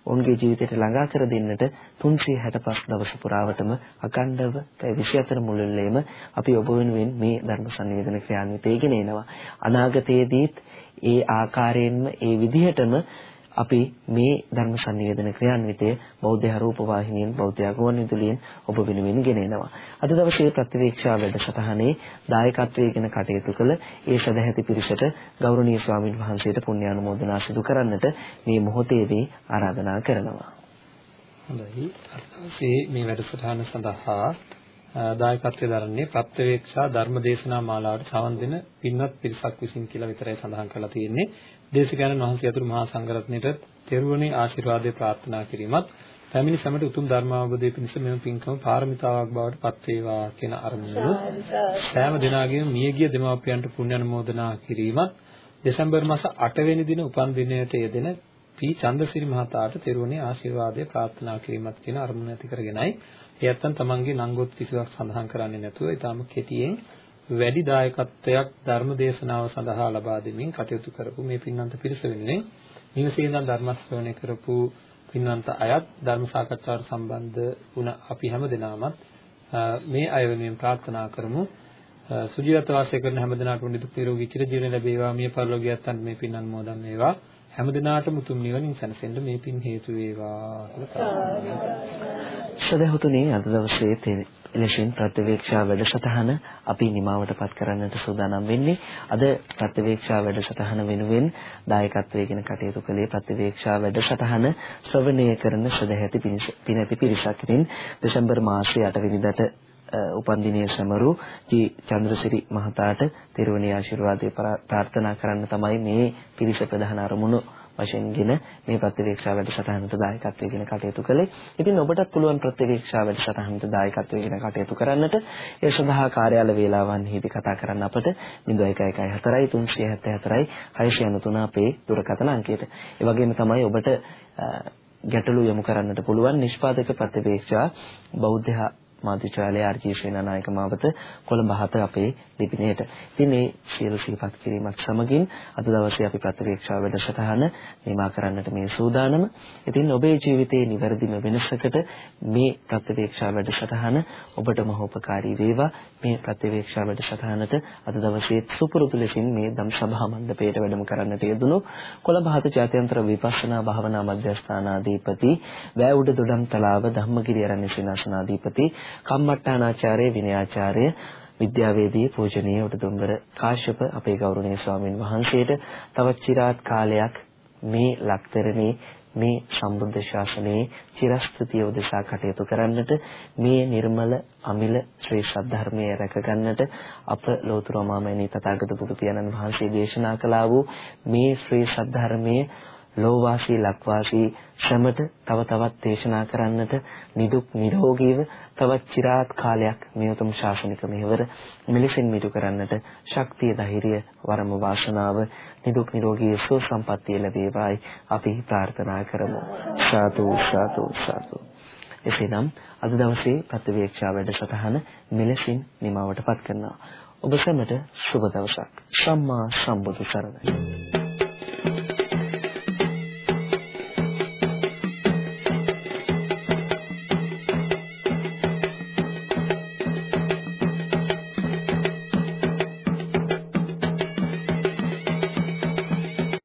A: ඔවුන්ගේ ජීවිතයට ළඟා කර දෙන්නට 365 දවස පුරාවටම අකණ්ඩව පැය 24 මුළුල්ලේම අපි ඔබ වෙනුවෙන් මේ ධර්ම සංවේදන ක්‍රියාන්විතය ගෙන එනවා. අනාගතයේදීත් ඒ ආකාරයෙන්ම ඒ විදිහටම අපි මේ ධර්ම සංනිවේදන ක්‍රියාන්විතය බෞද්ධ රූප වාහිනියෙන් බෞද්ධ ගුවන් විදුලියෙන් ඔබ වෙනුවෙන් ගෙනෙනවා. අද දවසේ ප්‍රතිවේක්ෂා වැඩසටහනේ දායකත්වයෙන් කටයුතු කළ ඒ සදැහැති පිරිසට ගෞරවනීය ස්වාමින් වහන්සේට පුණ්‍යානුමෝදනා සිදු කරන්නට මේ මොහොතේදී ආරාධනා කරනවා.
B: හොඳයි. අද මේ වැඩසටහන සඳහා දායකත්වයේ දරන්නේ ප්‍රත්‍යවේක්ෂා ධර්මදේශනා මාලාවට සවන් දෙන පින්වත් පිරිසක් විසින් කියලා විතරයි සඳහන් කරලා තියෙන්නේ. දේශකයන්න් වහන්සේ අතුරු මහා සංඝරත්නයට තෙරුවනේ ආශිර්වාදේ ප්‍රාර්ථනා කිරීමත් පැමිණි සමට උතුම් ධර්ම අවබෝධය පිණිස මෙම පින්කම පාරමිතාවක් බවට පත් වේවා කියන අරමුණු සෑම දිනාගෙම මියගිය දෙමාපියන්ට පුණ්‍ය අනුමෝදනා කිරීමත් දෙසැම්බර් මාස 8 වෙනි දින උපන් දිනයට යෙදෙන පී චන්දසිරි මහතාට තෙරුවනේ ආශිර්වාදය ප්‍රාර්ථනා කිරීමත් කියන අරමුණ ඇති කරගෙනයි ඒ නැත්තම් තමන්ගේ නංගොත් කිසිවක් සඳහන් කරන්නේ නැතුව ඊටාම කෙටියෙන් වැඩි දායකත්වයක් ධර්ම දේශනාව සඳහා ලබා දෙමින් කටයුතු කරපු මේ පින්නන්ත පිරිස වෙනුවෙන් නිවසේ ඉඳන් ධර්ම ශ්‍රවණය කරපු පින්වන්ත අයත් ධර්ම සාකච්ඡාවට සම්බන්ධ වුණ අපි හැම දිනමත් මේ අය වෙනුවෙන් ප්‍රාර්ථනා කරමු. සුජීවත්ව වාසය කරන හැම දිනාටම නිදුක් නිරෝගී චිරජීවන ලැබේවා. මිය පරලෝකියත් මේ පින් අනුමෝදන් වේවා. හැම දිනාටම උතුම් නිවනින් සැනසෙන්න මේ පින් හේතු වේවා කියලා
A: සදහතුනේ අද දවසේ එලෙසින් ප්‍රතිවේක්ෂා වැඩසටහන අපි නිමාවටපත් කරන්නට සූදානම් වෙන්නේ. අද ප්‍රතිවේක්ෂා වැඩසටහන වෙනුවෙන් දායකත්වයෙන් කටයුතු කළේ ප්‍රතිවේක්ෂා වැඩසටහන ශ්‍රවණය කරන සදැහැති පිනැති පිරිසක් ඉතින් දෙසැම්බර් මාසයේ 8 වෙනිදාට උපන්දිනයේ සමරු ජී චන්ද්‍රසිරි මහතාට තිරුවනේ ආශිර්වාදේ ප්‍රාර්ථනා කරන්න තමයි මේ පිරිස ප්‍රධාන අරමුණු වශයෙන්ගෙන මේ ප්‍රතිවේක්ෂා වැඩසටහනට දායකත්වයෙන් කටයුතු කළේ. ඉතින් ඔබටත් පුළුවන් ප්‍රතිවේක්ෂා වැඩසටහනට දායකත්වයෙන් කටයුතු කරන්නට ඒ සඳහා කාර්යාල වේලාවන්හිදී කතා කරන්න අපට 0114 374 693 අපේ දුරකථන අංකයට. ඒ වගේම තමයි ඔබට ගැටලු යොමු කරන්නට පුළුවන් නිෂ්පාදක ප්‍රතිවේක්ෂා බෞද්ධ මාධ්‍යචාලය ආර්.ජී. සේනානායක මාවත කොළඹ හත අපේ ලිපිණයට. ඉතින් මේ සියලු සිහිපත් කිරීමත් සමගින් අද දවසේ අපි ප්‍රතිවේක්ෂා වැඩසටහන නිමා කරන්නට මේ සූදානම. ඉතින් ඔබේ ජීවිතයේ නිවැරදිම වෙනසකට මේ ප්‍රතිවේක්ෂා වැඩසටහන ඔබට මහෝපකාරී වේවා. මේ ප්‍රතිවේක්ෂා වැඩසටහනට අද දවසේ සුපුරුදු ලෙසින් මේ ධම් සභා මණ්ඩපයට වැඩම කරන්නට යෙදුණු කොළඹ හත ජාත්‍යන්තර විපස්සනා භාවනා මධ්‍යස්ථානාධිපති වැවුඩ දොඩම් තලාව ධම්මගිරි ආරණ්‍ය සේනාසනාධිපති කම්මට්ටානාචාර්ය විනයාචාර්ය විද්‍යාවේදී පූජනීය උඩුදුම්බර කාශ්‍යප අපේ ගෞරවනීය ස්වාමින් වහන්සේට තවත් চিරාත් කාලයක් මේ ලක්තරණේ මේ සම්බුද්ධ ශාසනයේ චිරස්ථිතිය උදෙසා කටයුතු කරන්නට මේ නිර්මල අමිල ශ්‍රී සද්ධර්මයේ රැකගන්නට අප ලෝතුරු අමාමෑණී තථාගත බුදු පියාණන් වහන්සේ දේශනා කළා වූ මේ ශ්‍රී සද්ධර්මයේ ලෝවාසී ලක්වාසී ශ්‍රමට තව තවත් දේශනා කරන්නට නිදුක් නිරෝගීව තවත් চিරාත් කාලයක් මේ උතුම් ශාසනික මෙහෙවර මෙලෙසින් මිතු කරන්නට ශක්තිය ධෛර්යය වරම වාසනාව නිදුක් නිරෝගී සුව සම්පන්නිය ලැබේවායි අපි ප්‍රාර්ථනා කරමු. සාදු සාදු සාදු. එසේනම් අද දවසේ ප්‍රතිවේක්ෂා වැඩසටහන මෙලෙසින් නිමවටපත් කරනවා. ඔබ සැමට සුබ දවසක්. සම්මා සම්බුදු සරණයි.